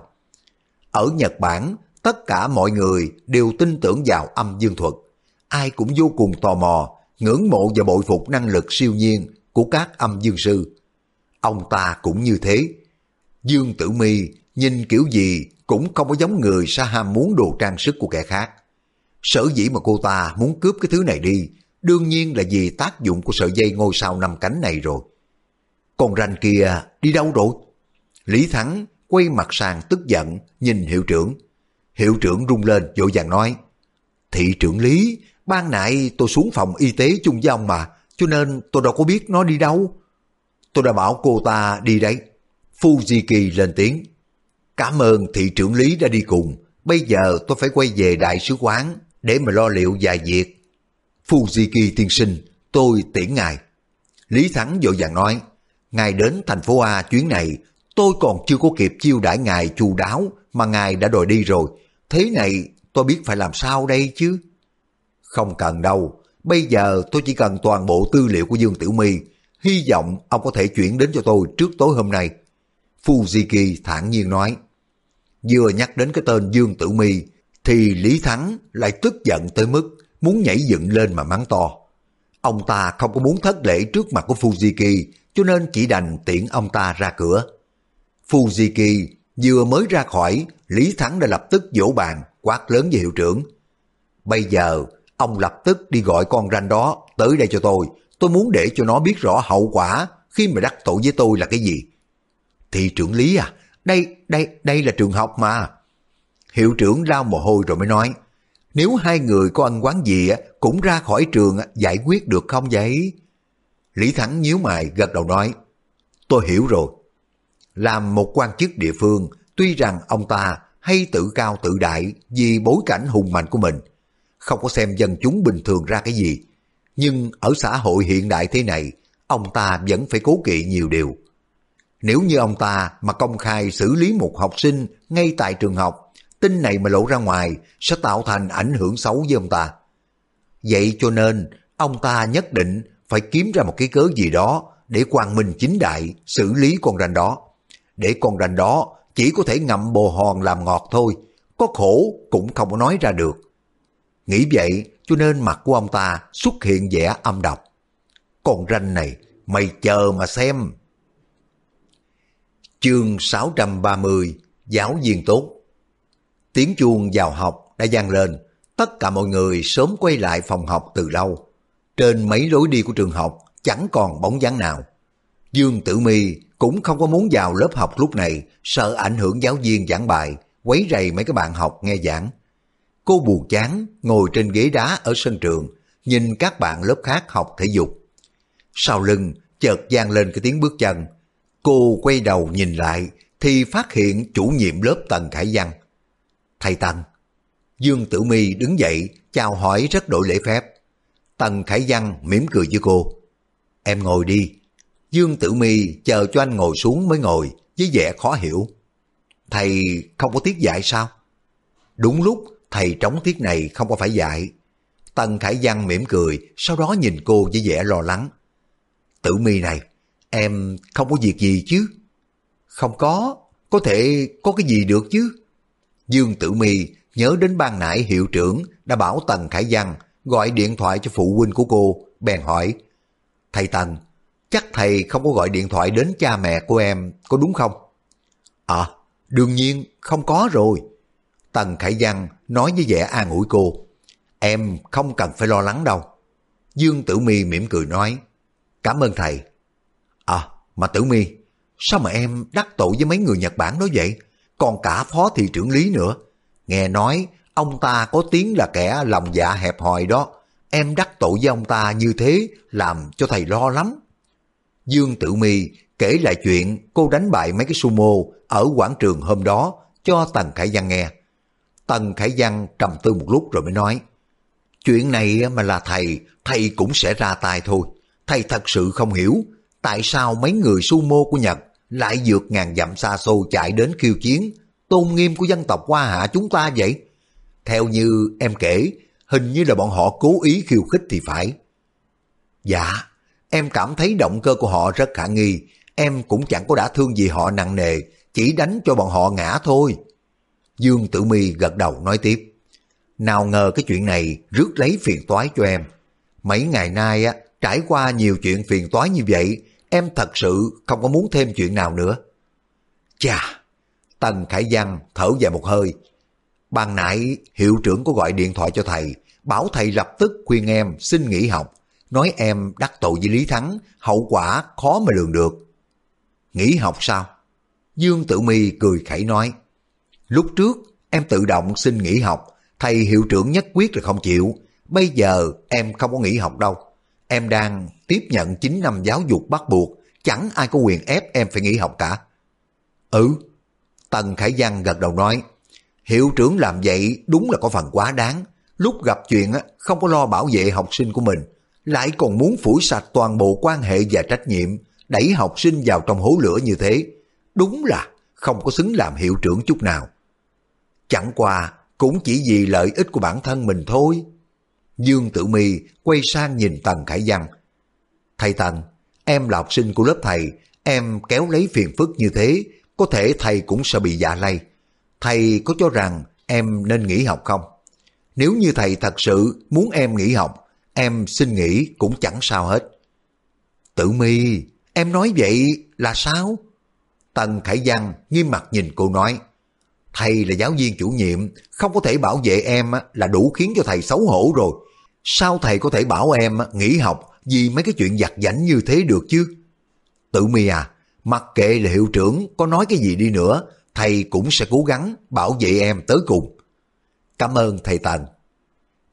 Ở Nhật Bản, tất cả mọi người đều tin tưởng vào âm dương thuật. Ai cũng vô cùng tò mò, ngưỡng mộ và bội phục năng lực siêu nhiên của các âm dương sư. Ông ta cũng như thế. Dương Tử Mi nhìn kiểu gì cũng không có giống người sa ham muốn đồ trang sức của kẻ khác. Sở dĩ mà cô ta muốn cướp cái thứ này đi, đương nhiên là vì tác dụng của sợi dây ngôi sao năm cánh này rồi. Con ranh kia đi đâu rồi? Lý Thắng quay mặt sang tức giận, nhìn hiệu trưởng. Hiệu trưởng rung lên vội vàng nói, Thị trưởng Lý, ban nãy tôi xuống phòng y tế chung với ông mà, cho nên tôi đâu có biết nó đi đâu. Tôi đã bảo cô ta đi đấy. Fujiki lên tiếng. Cảm ơn thị trưởng Lý đã đi cùng. Bây giờ tôi phải quay về đại sứ quán để mà lo liệu vài việc. Fujiki tiên sinh, tôi tiễn ngài. Lý Thắng vội vàng nói, ngài đến thành phố A chuyến này, tôi còn chưa có kịp chiêu đãi ngài chu đáo mà ngài đã đòi đi rồi. Thế này tôi biết phải làm sao đây chứ? Không cần đâu, bây giờ tôi chỉ cần toàn bộ tư liệu của Dương Tiểu My, hy vọng ông có thể chuyển đến cho tôi trước tối hôm nay. Fujiki thản nhiên nói. Vừa nhắc đến cái tên Dương Tử Mi thì Lý Thắng lại tức giận tới mức muốn nhảy dựng lên mà mắng to. Ông ta không có muốn thất lễ trước mặt của Fujiki cho nên chỉ đành tiễn ông ta ra cửa. Fujiki vừa mới ra khỏi, Lý Thắng đã lập tức vỗ bàn quát lớn với hiệu trưởng. Bây giờ, ông lập tức đi gọi con ranh đó tới đây cho tôi. Tôi muốn để cho nó biết rõ hậu quả khi mà đắc tội với tôi là cái gì. Thị trưởng Lý à, đây, đây, đây là trường học mà. Hiệu trưởng lau mồ hôi rồi mới nói, nếu hai người có ân quán gì cũng ra khỏi trường giải quyết được không vậy? Lý Thắng nhíu mày gật đầu nói, tôi hiểu rồi. Làm một quan chức địa phương, tuy rằng ông ta hay tự cao tự đại vì bối cảnh hùng mạnh của mình, không có xem dân chúng bình thường ra cái gì. Nhưng ở xã hội hiện đại thế này, ông ta vẫn phải cố kỵ nhiều điều. Nếu như ông ta mà công khai xử lý một học sinh ngay tại trường học, tin này mà lộ ra ngoài sẽ tạo thành ảnh hưởng xấu với ông ta. Vậy cho nên, ông ta nhất định phải kiếm ra một cái cớ gì đó để quang minh chính đại xử lý con ranh đó. Để con ranh đó chỉ có thể ngậm bồ hòn làm ngọt thôi, có khổ cũng không có nói ra được. Nghĩ vậy cho nên mặt của ông ta xuất hiện vẻ âm độc. Con ranh này, mày chờ mà xem. Chương 630 Giáo viên tốt Tiếng chuông vào học đã vang lên, tất cả mọi người sớm quay lại phòng học từ lâu. Trên mấy lối đi của trường học chẳng còn bóng dáng nào. Dương Tử Mi cũng không có muốn vào lớp học lúc này, sợ ảnh hưởng giáo viên giảng bài, quấy rầy mấy cái bạn học nghe giảng. Cô buồn chán, ngồi trên ghế đá ở sân trường, nhìn các bạn lớp khác học thể dục. Sau lưng, chợt vang lên cái tiếng bước chân, Cô quay đầu nhìn lại thì phát hiện chủ nhiệm lớp Tần Khải Văn. Thầy Tần. Dương Tử Mi đứng dậy chào hỏi rất đổi lễ phép. Tần Khải Văn mỉm cười với cô. Em ngồi đi. Dương Tử Mi chờ cho anh ngồi xuống mới ngồi, với vẻ khó hiểu. Thầy không có tiết dạy sao? Đúng lúc thầy trống tiết này không có phải dạy. Tần Khải Văn mỉm cười, sau đó nhìn cô với vẻ lo lắng. Tử mi này, em không có việc gì chứ? Không có, có thể có cái gì được chứ? Dương Tử mi nhớ đến ban nãy hiệu trưởng đã bảo Tần Khải Văn gọi điện thoại cho phụ huynh của cô, bèn hỏi. Thầy Tần, chắc thầy không có gọi điện thoại đến cha mẹ của em, có đúng không? À, đương nhiên, không có rồi. Tần Khải Văn nói với vẻ an ủi cô. Em không cần phải lo lắng đâu. Dương Tử Mi mỉm cười nói. Cảm ơn thầy. À, mà Tử Mi, sao mà em đắc tội với mấy người Nhật Bản đó vậy? Còn cả phó thị trưởng lý nữa. Nghe nói ông ta có tiếng là kẻ lòng dạ hẹp hòi đó. Em đắc tội với ông ta như thế làm cho thầy lo lắm. Dương Tử Mi kể lại chuyện cô đánh bại mấy cái sumo ở quảng trường hôm đó cho Tần Khải Văn nghe. Tần Khải Văn trầm tư một lúc rồi mới nói, chuyện này mà là thầy, thầy cũng sẽ ra tay thôi. Thầy thật sự không hiểu, tại sao mấy người sumo của Nhật lại vượt ngàn dặm xa xôi chạy đến khiêu chiến, tôn nghiêm của dân tộc Hoa Hạ chúng ta vậy? Theo như em kể, hình như là bọn họ cố ý khiêu khích thì phải. Dạ, em cảm thấy động cơ của họ rất khả nghi, em cũng chẳng có đã thương gì họ nặng nề, chỉ đánh cho bọn họ ngã thôi. Dương Tử Mi gật đầu nói tiếp. Nào ngờ cái chuyện này rước lấy phiền toái cho em. Mấy ngày nay á, trải qua nhiều chuyện phiền toái như vậy, em thật sự không có muốn thêm chuyện nào nữa. Chà, Tần Khải Văn thở dài một hơi. Ban nãy hiệu trưởng có gọi điện thoại cho thầy, bảo thầy lập tức khuyên em xin nghỉ học, nói em đắc tội với Lý Thắng, hậu quả khó mà lường được. Nghỉ học sao? Dương Tử Mi cười khẩy nói. Lúc trước em tự động xin nghỉ học, thầy hiệu trưởng nhất quyết là không chịu. Bây giờ em không có nghỉ học đâu. Em đang tiếp nhận 9 năm giáo dục bắt buộc, chẳng ai có quyền ép em phải nghỉ học cả. Ừ, Tần Khải Văn gật đầu nói, hiệu trưởng làm vậy đúng là có phần quá đáng. Lúc gặp chuyện không có lo bảo vệ học sinh của mình, lại còn muốn phủi sạch toàn bộ quan hệ và trách nhiệm, đẩy học sinh vào trong hố lửa như thế. Đúng là không có xứng làm hiệu trưởng chút nào. Chẳng qua cũng chỉ vì lợi ích của bản thân mình thôi. Dương Tử Mi quay sang nhìn Tần Khải Văn. Thầy Tần, em là học sinh của lớp thầy, em kéo lấy phiền phức như thế, có thể thầy cũng sẽ bị dạ lây. Thầy có cho rằng em nên nghỉ học không? Nếu như thầy thật sự muốn em nghỉ học, em xin nghỉ cũng chẳng sao hết. Tử Mi, em nói vậy là sao? Tần Khải Văn nghiêm mặt nhìn cô nói, thầy là giáo viên chủ nhiệm, không có thể bảo vệ em là đủ khiến cho thầy xấu hổ rồi. Sao thầy có thể bảo em nghỉ học vì mấy cái chuyện giặt giảnh như thế được chứ? Tự mi à, mặc kệ là hiệu trưởng có nói cái gì đi nữa, thầy cũng sẽ cố gắng bảo vệ em tới cùng. Cảm ơn thầy Tần.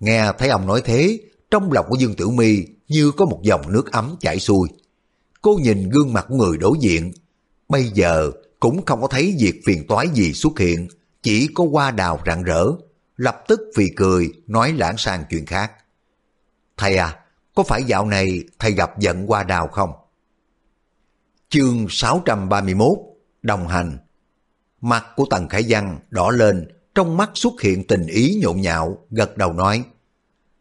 Nghe thấy ông nói thế, trong lòng của Dương Tử Mi như có một dòng nước ấm chảy xuôi. Cô nhìn gương mặt của người đối diện, bây giờ cũng không có thấy việc phiền toái gì xuất hiện, chỉ có hoa đào rạng rỡ, lập tức vì cười nói lãng sang chuyện khác. Thầy à, có phải dạo này thầy gặp giận qua đào không? Chương 631 Đồng hành Mặt của Tần Khải Văn đỏ lên, trong mắt xuất hiện tình ý nhộn nhạo, gật đầu nói.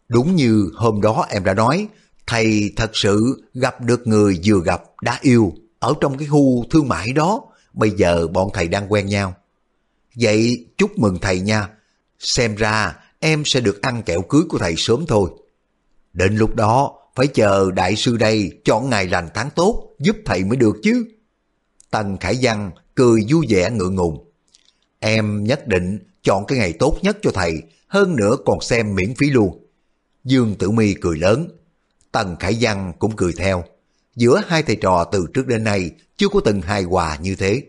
Đúng như hôm đó em đã nói, thầy thật sự gặp được người vừa gặp đã yêu ở trong cái khu thương mại đó. Bây giờ bọn thầy đang quen nhau. Vậy chúc mừng thầy nha. Xem ra em sẽ được ăn kẹo cưới của thầy sớm thôi. Đến lúc đó phải chờ đại sư đây chọn ngày lành tháng tốt giúp thầy mới được chứ. Tần Khải Văn cười vui vẻ ngượng ngùng. Em nhất định chọn cái ngày tốt nhất cho thầy, hơn nữa còn xem miễn phí luôn. Dương Tử Mi cười lớn. Tần Khải Văn cũng cười theo. Giữa hai thầy trò từ trước đến nay chưa có từng hài hòa như thế.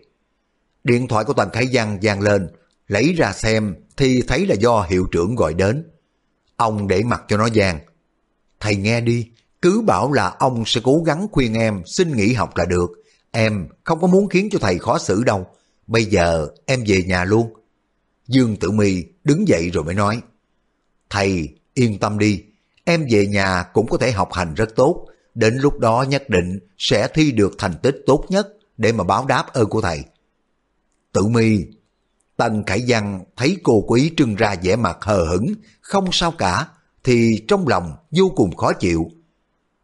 Điện thoại của Tần Khải Văn vang lên, lấy ra xem thì thấy là do hiệu trưởng gọi đến. Ông để mặt cho nó vang. Thầy nghe đi, cứ bảo là ông sẽ cố gắng khuyên em xin nghỉ học là được. Em không có muốn khiến cho thầy khó xử đâu. Bây giờ em về nhà luôn. Dương Tử My đứng dậy rồi mới nói. Thầy yên tâm đi, em về nhà cũng có thể học hành rất tốt. đến lúc đó nhất định sẽ thi được thành tích tốt nhất để mà báo đáp ơn của thầy. Tự mi, Tần Khải Văn thấy cô quý trưng ra vẻ mặt hờ hững, không sao cả, thì trong lòng vô cùng khó chịu.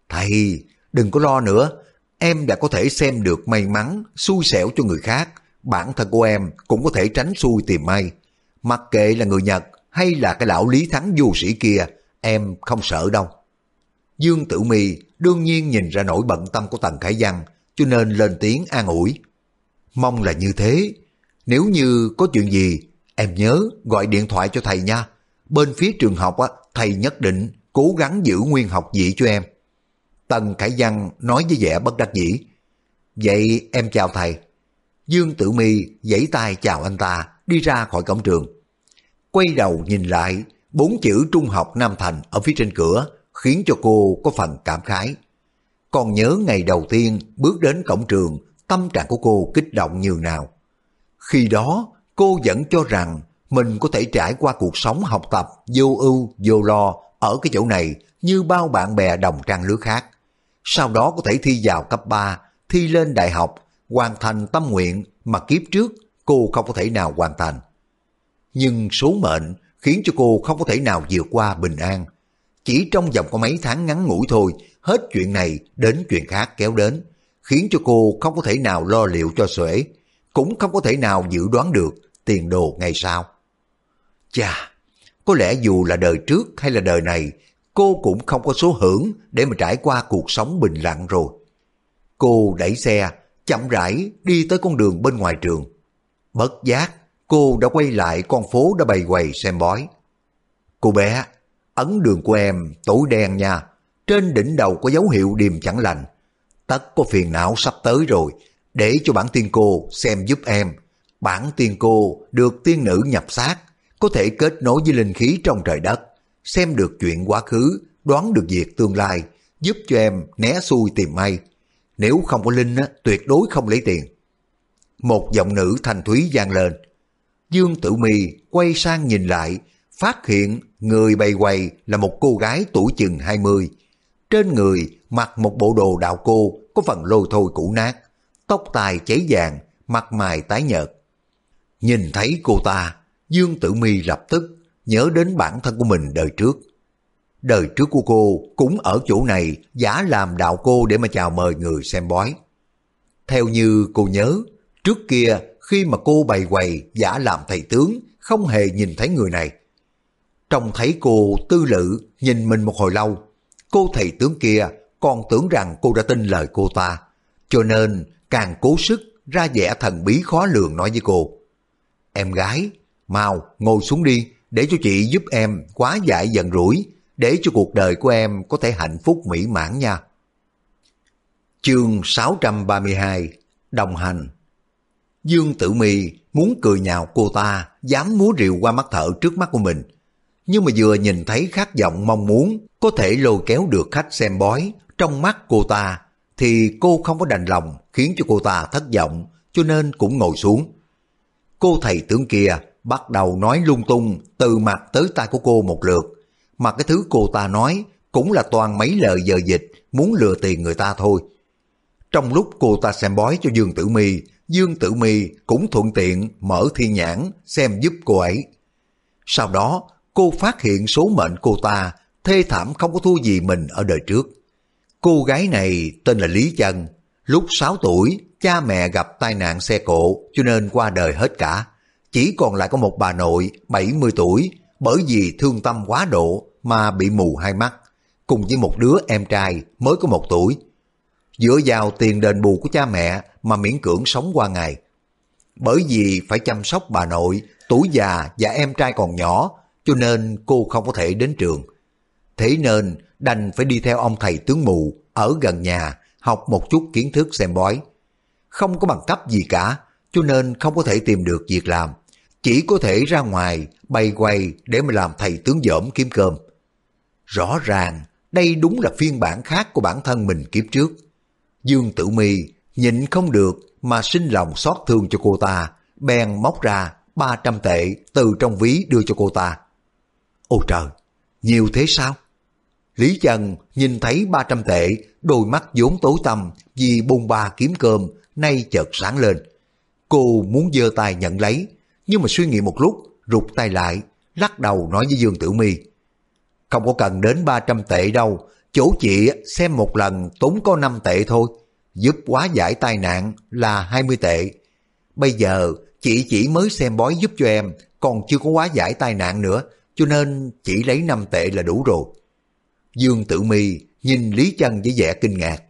Thầy, đừng có lo nữa, em đã có thể xem được may mắn, xui xẻo cho người khác, bản thân của em cũng có thể tránh xui tìm may. Mặc kệ là người Nhật hay là cái lão Lý Thắng vô sĩ kia, em không sợ đâu. Dương Tử Mi đương nhiên nhìn ra nỗi bận tâm của Tần Khải Văn, cho nên lên tiếng an ủi. Mong là như thế, nếu như có chuyện gì, em nhớ gọi điện thoại cho thầy nha. Bên phía trường học á, thầy nhất định cố gắng giữ nguyên học vị cho em. Tần Khải Văn nói với vẻ bất đắc dĩ. Vậy em chào thầy. Dương Tử Mi giãy tay chào anh ta, đi ra khỏi cổng trường. Quay đầu nhìn lại, bốn chữ Trung học Nam Thành ở phía trên cửa khiến cho cô có phần cảm khái. Còn nhớ ngày đầu tiên bước đến cổng trường, tâm trạng của cô kích động như nào. Khi đó, cô vẫn cho rằng mình có thể trải qua cuộc sống học tập vô ưu, vô lo ở cái chỗ này như bao bạn bè đồng trang lứa khác. Sau đó có thể thi vào cấp 3, thi lên đại học, hoàn thành tâm nguyện mà kiếp trước cô không có thể nào hoàn thành. Nhưng số mệnh khiến cho cô không có thể nào vượt qua bình an. Chỉ trong vòng có mấy tháng ngắn ngủi thôi, hết chuyện này đến chuyện khác kéo đến, khiến cho cô không có thể nào lo liệu cho xuể, cũng không có thể nào dự đoán được tiền đồ ngày sau. Chà, có lẽ dù là đời trước hay là đời này, cô cũng không có số hưởng để mà trải qua cuộc sống bình lặng rồi. Cô đẩy xe, chậm rãi đi tới con đường bên ngoài trường. Bất giác, cô đã quay lại con phố đã bày quầy xem bói. Cô bé, ấn đường của em tối đen nha, trên đỉnh đầu có dấu hiệu điềm chẳng lành. Tất có phiền não sắp tới rồi, để cho bản tiên cô xem giúp em. Bản tiên cô được tiên nữ nhập xác, có thể kết nối với linh khí trong trời đất, xem được chuyện quá khứ, đoán được việc tương lai, giúp cho em né xui tìm may. Nếu không có linh, á, tuyệt đối không lấy tiền. Một giọng nữ thanh thúy vang lên. Dương Tử Mi quay sang nhìn lại, phát hiện người bày quầy là một cô gái tuổi chừng 20. Trên người mặc một bộ đồ đạo cô có phần lôi thôi cũ nát, tóc tai cháy vàng, mặt mày tái nhợt. Nhìn thấy cô ta, Dương Tử Mi lập tức nhớ đến bản thân của mình đời trước. Đời trước của cô cũng ở chỗ này giả làm đạo cô để mà chào mời người xem bói. Theo như cô nhớ, trước kia khi mà cô bày quầy giả làm thầy tướng không hề nhìn thấy người này. Trông thấy cô tư lự nhìn mình một hồi lâu, cô thầy tướng kia còn tưởng rằng cô đã tin lời cô ta, cho nên càng cố sức ra vẻ thần bí khó lường nói với cô. Em gái, mau ngồi xuống đi để cho chị giúp em quá giải giận rủi, để cho cuộc đời của em có thể hạnh phúc mỹ mãn nha. Chương 632 Đồng hành Dương Tử Mi muốn cười nhạo cô ta, dám múa rìu qua mắt thợ trước mắt của mình. Nhưng mà vừa nhìn thấy khát vọng mong muốn có thể lôi kéo được khách xem bói trong mắt cô ta, thì cô không có đành lòng khiến cho cô ta thất vọng, cho nên cũng ngồi xuống. Cô thầy tướng kia bắt đầu nói lung tung từ mặt tới tay của cô một lượt, mà cái thứ cô ta nói cũng là toàn mấy lời giờ dịch muốn lừa tiền người ta thôi. Trong lúc cô ta xem bói cho Dương Tử Mi, Dương Tử Mi cũng thuận tiện mở thiên nhãn xem giúp cô ấy. Sau đó, cô phát hiện số mệnh cô ta thê thảm không có thua gì mình ở đời trước. Cô gái này tên là Lý Chân, lúc 6 tuổi, cha mẹ gặp tai nạn xe cộ cho nên qua đời hết cả. Chỉ còn lại có một bà nội 70 tuổi bởi vì thương tâm quá độ mà bị mù hai mắt, cùng với một đứa em trai mới có một tuổi. Dựa vào tiền đền bù của cha mẹ mà miễn cưỡng sống qua ngày. Bởi vì phải chăm sóc bà nội, tuổi già và em trai còn nhỏ, cho nên cô không có thể đến trường. Thế nên đành phải đi theo ông thầy tướng mù ở gần nhà học một chút kiến thức xem bói. Không có bằng cấp gì cả, cho nên không có thể tìm được việc làm. Chỉ có thể ra ngoài bay quay để mà làm thầy tướng dởm kiếm cơm. Rõ ràng đây đúng là phiên bản khác của bản thân mình kiếp trước. Dương Tử Mi nhịn không được mà sinh lòng xót thương cho cô ta, bèn móc ra 300 tệ từ trong ví đưa cho cô ta. Ôi trời, nhiều thế sao? Lý Trần nhìn thấy 300 tệ, đôi mắt vốn tối tăm vì bùng ba kiếm cơm, nay chợt sáng lên. Cô muốn giơ tay nhận lấy, nhưng mà suy nghĩ một lúc, rụt tay lại, lắc đầu nói với Dương Tử Mi Không có cần đến 300 tệ đâu, chỗ chị xem một lần tốn có 5 tệ thôi, giúp quá giải tai nạn là 20 tệ. Bây giờ chị chỉ mới xem bói giúp cho em, còn chưa có quá giải tai nạn nữa, cho nên chỉ lấy 5 tệ là đủ rồi. Dương Tử Mi nhìn Lý Chân với vẻ kinh ngạc.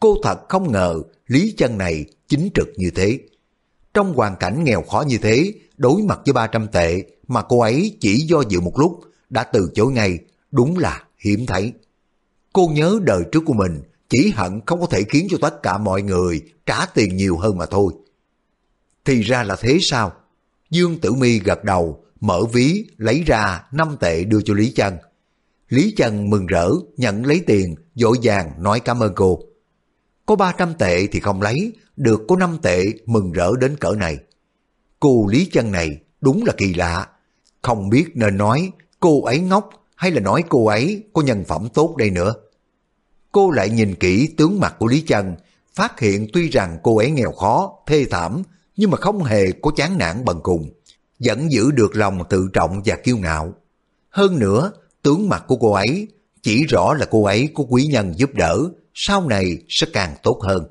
Cô thật không ngờ Lý Chân này chính trực như thế. Trong hoàn cảnh nghèo khó như thế, đối mặt với 300 tệ mà cô ấy chỉ do dự một lúc đã từ chối ngay, đúng là hiếm thấy. Cô nhớ đời trước của mình chỉ hận không có thể khiến cho tất cả mọi người trả tiền nhiều hơn mà thôi. Thì ra là thế sao? Dương Tử Mi gật đầu, mở ví, lấy ra 5 tệ đưa cho Lý Trân. Lý Trân mừng rỡ, nhận lấy tiền, dội vàng nói cảm ơn cô. Có 300 tệ thì không lấy, được có 5 tệ mừng rỡ đến cỡ này. Cô Lý Chân này đúng là kỳ lạ. Không biết nên nói cô ấy ngốc hay là nói cô ấy có nhân phẩm tốt đây nữa. Cô lại nhìn kỹ tướng mặt của Lý Chân, phát hiện tuy rằng cô ấy nghèo khó, thê thảm, nhưng mà không hề có chán nản bần cùng, vẫn giữ được lòng tự trọng và kiêu ngạo. Hơn nữa, tướng mặt của cô ấy chỉ rõ là cô ấy có quý nhân giúp đỡ, sau này sẽ càng tốt hơn.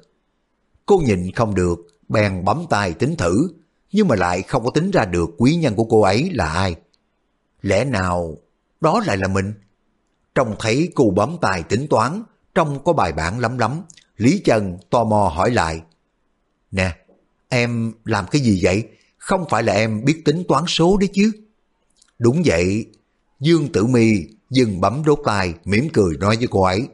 Cô nhìn không được, bèn bấm tay tính thử, nhưng mà lại không có tính ra được quý nhân của cô ấy là ai. Lẽ nào đó lại là mình? Trông thấy cô bấm tay tính toán, trông có bài bản lắm lắm. Lý Trần tò mò hỏi lại. Nè, em làm cái gì vậy? Không phải là em biết tính toán số đấy chứ? Đúng vậy. Dương Tử Mi dừng bấm đốt tay, mỉm cười nói với cô ấy.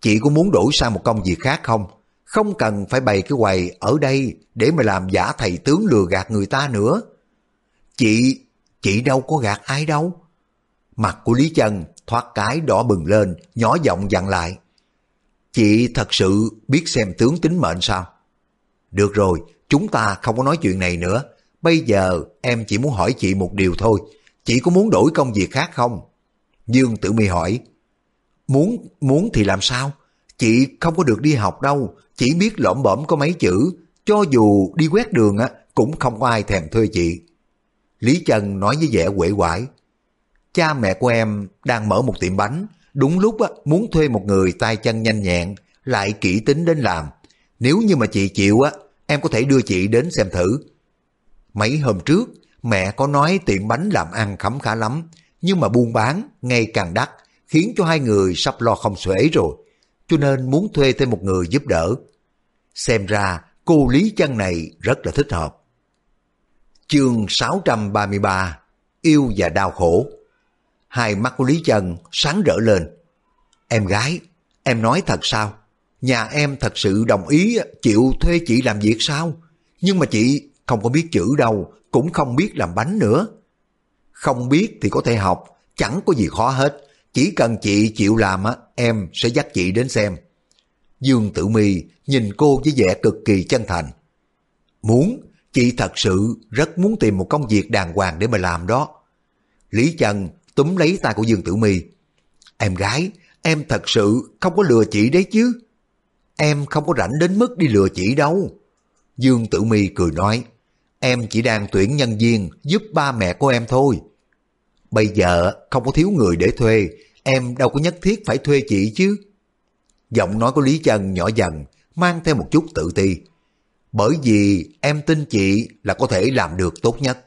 Chị có muốn đổi sang một công việc khác không? Không cần phải bày cái quầy ở đây để mà làm giả thầy tướng lừa gạt người ta nữa. Chị, chị đâu có gạt ai đâu. Mặt của Lý Trần thoát cái đỏ bừng lên, nhỏ giọng dặn lại. Chị thật sự biết xem tướng tính mệnh sao? Được rồi, chúng ta không có nói chuyện này nữa. Bây giờ em chỉ muốn hỏi chị một điều thôi. Chị có muốn đổi công việc khác không? Dương Tử Mi hỏi. Muốn, muốn thì làm sao? Chị không có được đi học đâu, chỉ biết lõm bõm có mấy chữ, cho dù đi quét đường á cũng không có ai thèm thuê chị. Lý Trần nói với vẻ quể quải. Cha mẹ của em đang mở một tiệm bánh, đúng lúc á, muốn thuê một người tay chân nhanh nhẹn, lại kỹ tính đến làm. Nếu như mà chị chịu á, em có thể đưa chị đến xem thử. Mấy hôm trước, mẹ có nói tiệm bánh làm ăn khấm khá lắm, nhưng mà buôn bán ngày càng đắt, khiến cho hai người sắp lo không xuể rồi, cho nên muốn thuê thêm một người giúp đỡ. Xem ra cô Lý Chân này rất là thích hợp. Chương 633 Yêu và đau khổ Hai mắt của Lý Chân sáng rỡ lên. Em gái, em nói thật sao? Nhà em thật sự đồng ý chịu thuê chị làm việc sao? Nhưng mà chị không có biết chữ đâu, cũng không biết làm bánh nữa. Không biết thì có thể học, chẳng có gì khó hết. Chỉ cần chị chịu làm á, em sẽ dắt chị đến xem. Dương Tử Mi nhìn cô với vẻ cực kỳ chân thành. Muốn, chị thật sự rất muốn tìm một công việc đàng hoàng để mà làm đó. Lý Trần túm lấy tay của Dương Tử Mi. Em gái, em thật sự không có lừa chị đấy chứ. Em không có rảnh đến mức đi lừa chị đâu. Dương Tử Mi cười nói, em chỉ đang tuyển nhân viên giúp ba mẹ của em thôi. Bây giờ không có thiếu người để thuê, em đâu có nhất thiết phải thuê chị chứ. Giọng nói của Lý Trần nhỏ dần, mang theo một chút tự ti. Bởi vì em tin chị là có thể làm được tốt nhất.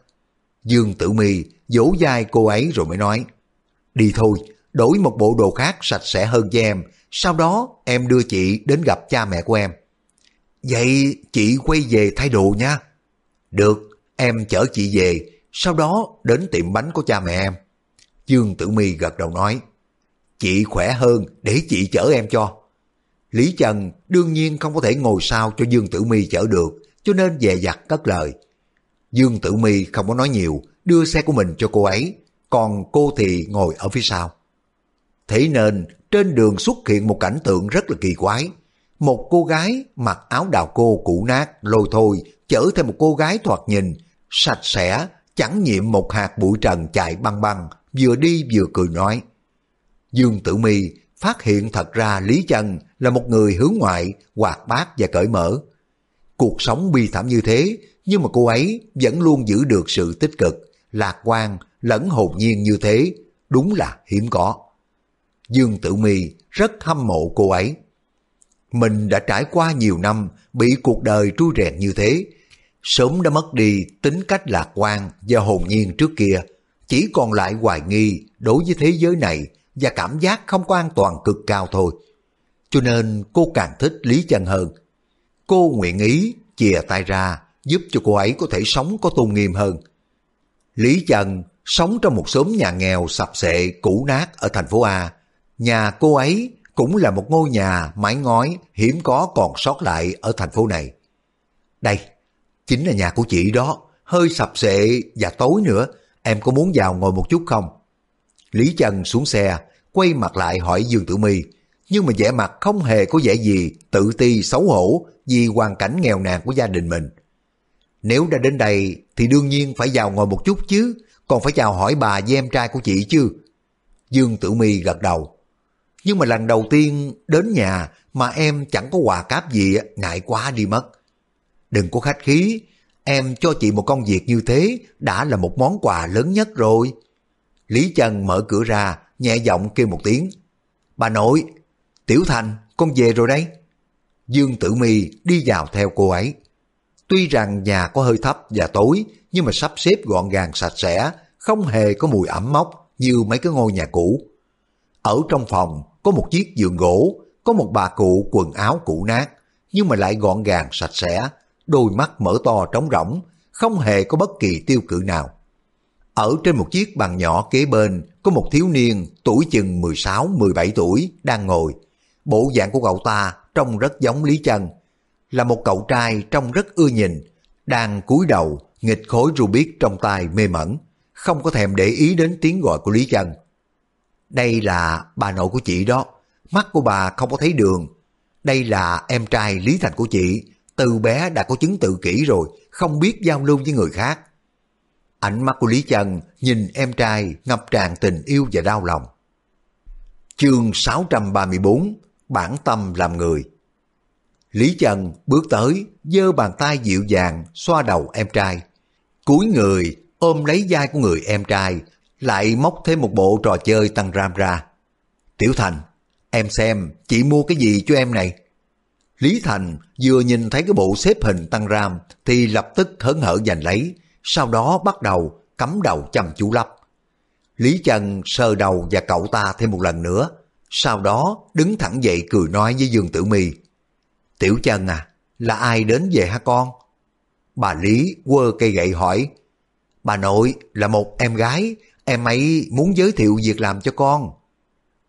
Dương Tử Mi vỗ vai cô ấy rồi mới nói, đi thôi, đổi một bộ đồ khác sạch sẽ hơn cho em, sau đó em đưa chị đến gặp cha mẹ của em. Vậy chị quay về thay đồ nha. Được, em chở chị về, sau đó đến tiệm bánh của cha mẹ em. Dương Tử Mi gật đầu nói, chị khỏe hơn để chị chở em cho. Lý Trần đương nhiên không có thể ngồi sau cho Dương Tử Mi chở được, cho nên về dặt cất lời. Dương Tử Mi không có nói nhiều, đưa xe của mình cho cô ấy, còn cô thì ngồi ở phía sau. Thế nên trên đường xuất hiện một cảnh tượng rất là kỳ quái. Một cô gái mặc áo đào cô cũ nát, lôi thôi, chở theo một cô gái thoạt nhìn, sạch sẽ, chẳng nhiệm một hạt bụi trần chạy băng băng, vừa đi vừa cười nói. Dương Tử Mi phát hiện thật ra Lý Chân là một người hướng ngoại, hoạt bát và cởi mở. Cuộc sống bi thảm như thế, nhưng mà cô ấy vẫn luôn giữ được sự tích cực, lạc quan, lẫn hồn nhiên như thế, đúng là hiếm có. Dương Tử Mi rất hâm mộ cô ấy. Mình đã trải qua nhiều năm bị cuộc đời trui rèn như thế, sớm đã mất đi tính cách lạc quan và hồn nhiên trước kia, chỉ còn lại hoài nghi đối với thế giới này và cảm giác không có an toàn cực cao thôi. Cho nên cô càng thích Lý Chân hơn. Cô nguyện ý chìa tay ra giúp cho cô ấy có thể sống có tôn nghiêm hơn. Lý Chân sống trong một xóm nhà nghèo sập xệ cũ nát ở thành phố A. Nhà cô ấy cũng là một ngôi nhà mái ngói hiếm có còn sót lại ở thành phố này. Đây, chính là nhà của chị đó, hơi sập xệ và tối nữa, em có muốn vào ngồi một chút không? Lý Trần xuống xe, quay mặt lại hỏi Dương Tử My, nhưng mà vẻ mặt không hề có vẻ gì tự ti xấu hổ vì hoàn cảnh nghèo nàn của gia đình mình. Nếu đã đến đây thì đương nhiên phải vào ngồi một chút chứ, còn phải chào hỏi bà với em trai của chị chứ. Dương Tử My gật đầu. Nhưng mà lần đầu tiên đến nhà mà em chẳng có quà cáp gì ngại quá đi mất. Đừng có khách khí, em cho chị một công việc như thế đã là một món quà lớn nhất rồi. Lý Trần mở cửa ra, nhẹ giọng kêu một tiếng. Bà nội, Tiểu Thành, con về rồi đấy. Dương Tử Mi đi vào theo cô ấy. Tuy rằng nhà có hơi thấp và tối, nhưng mà sắp xếp gọn gàng sạch sẽ, không hề có mùi ẩm mốc như mấy cái ngôi nhà cũ. Ở trong phòng có một chiếc giường gỗ, có một bà cụ quần áo cũ nát, nhưng mà lại gọn gàng sạch sẽ, đôi mắt mở to trống rỗng, không hề có bất kỳ tiêu cự nào. Ở trên một chiếc bàn nhỏ kế bên có một thiếu niên tuổi chừng 16-17 tuổi đang ngồi. Bộ dạng của cậu ta trông rất giống Lý Trân. Là một cậu trai trông rất ưa nhìn, đang cúi đầu nghịch khối Rubik trong tay mê mẩn, không có thèm để ý đến tiếng gọi của Lý Trân. Đây là bà nội của chị đó, mắt của bà không có thấy đường. Đây là em trai Lý Thành của chị, từ bé đã có chứng tự kỷ rồi, không biết giao lưu với người khác. Ánh mắt của Lý Trần nhìn em trai ngập tràn tình yêu và đau lòng. Chương 634 Bản tâm làm người Lý Trần bước tới, giơ bàn tay dịu dàng xoa đầu em trai. cúi người ôm lấy vai của người em trai, lại móc thêm một bộ trò chơi tăng ram ra. Tiểu Thành, em xem chị mua cái gì cho em này? Lý Thành vừa nhìn thấy cái bộ xếp hình tăng ram thì lập tức hớn hở giành lấy, sau đó bắt đầu cắm đầu chăm chú lắp. Lý Trần sờ đầu và cậu ta thêm một lần nữa, sau đó đứng thẳng dậy cười nói với Dương Tử Mi. Tiểu Trần à, là ai đến về hả con? Bà Lý quơ cây gậy hỏi. Bà nội là một em gái, em ấy muốn giới thiệu việc làm cho con.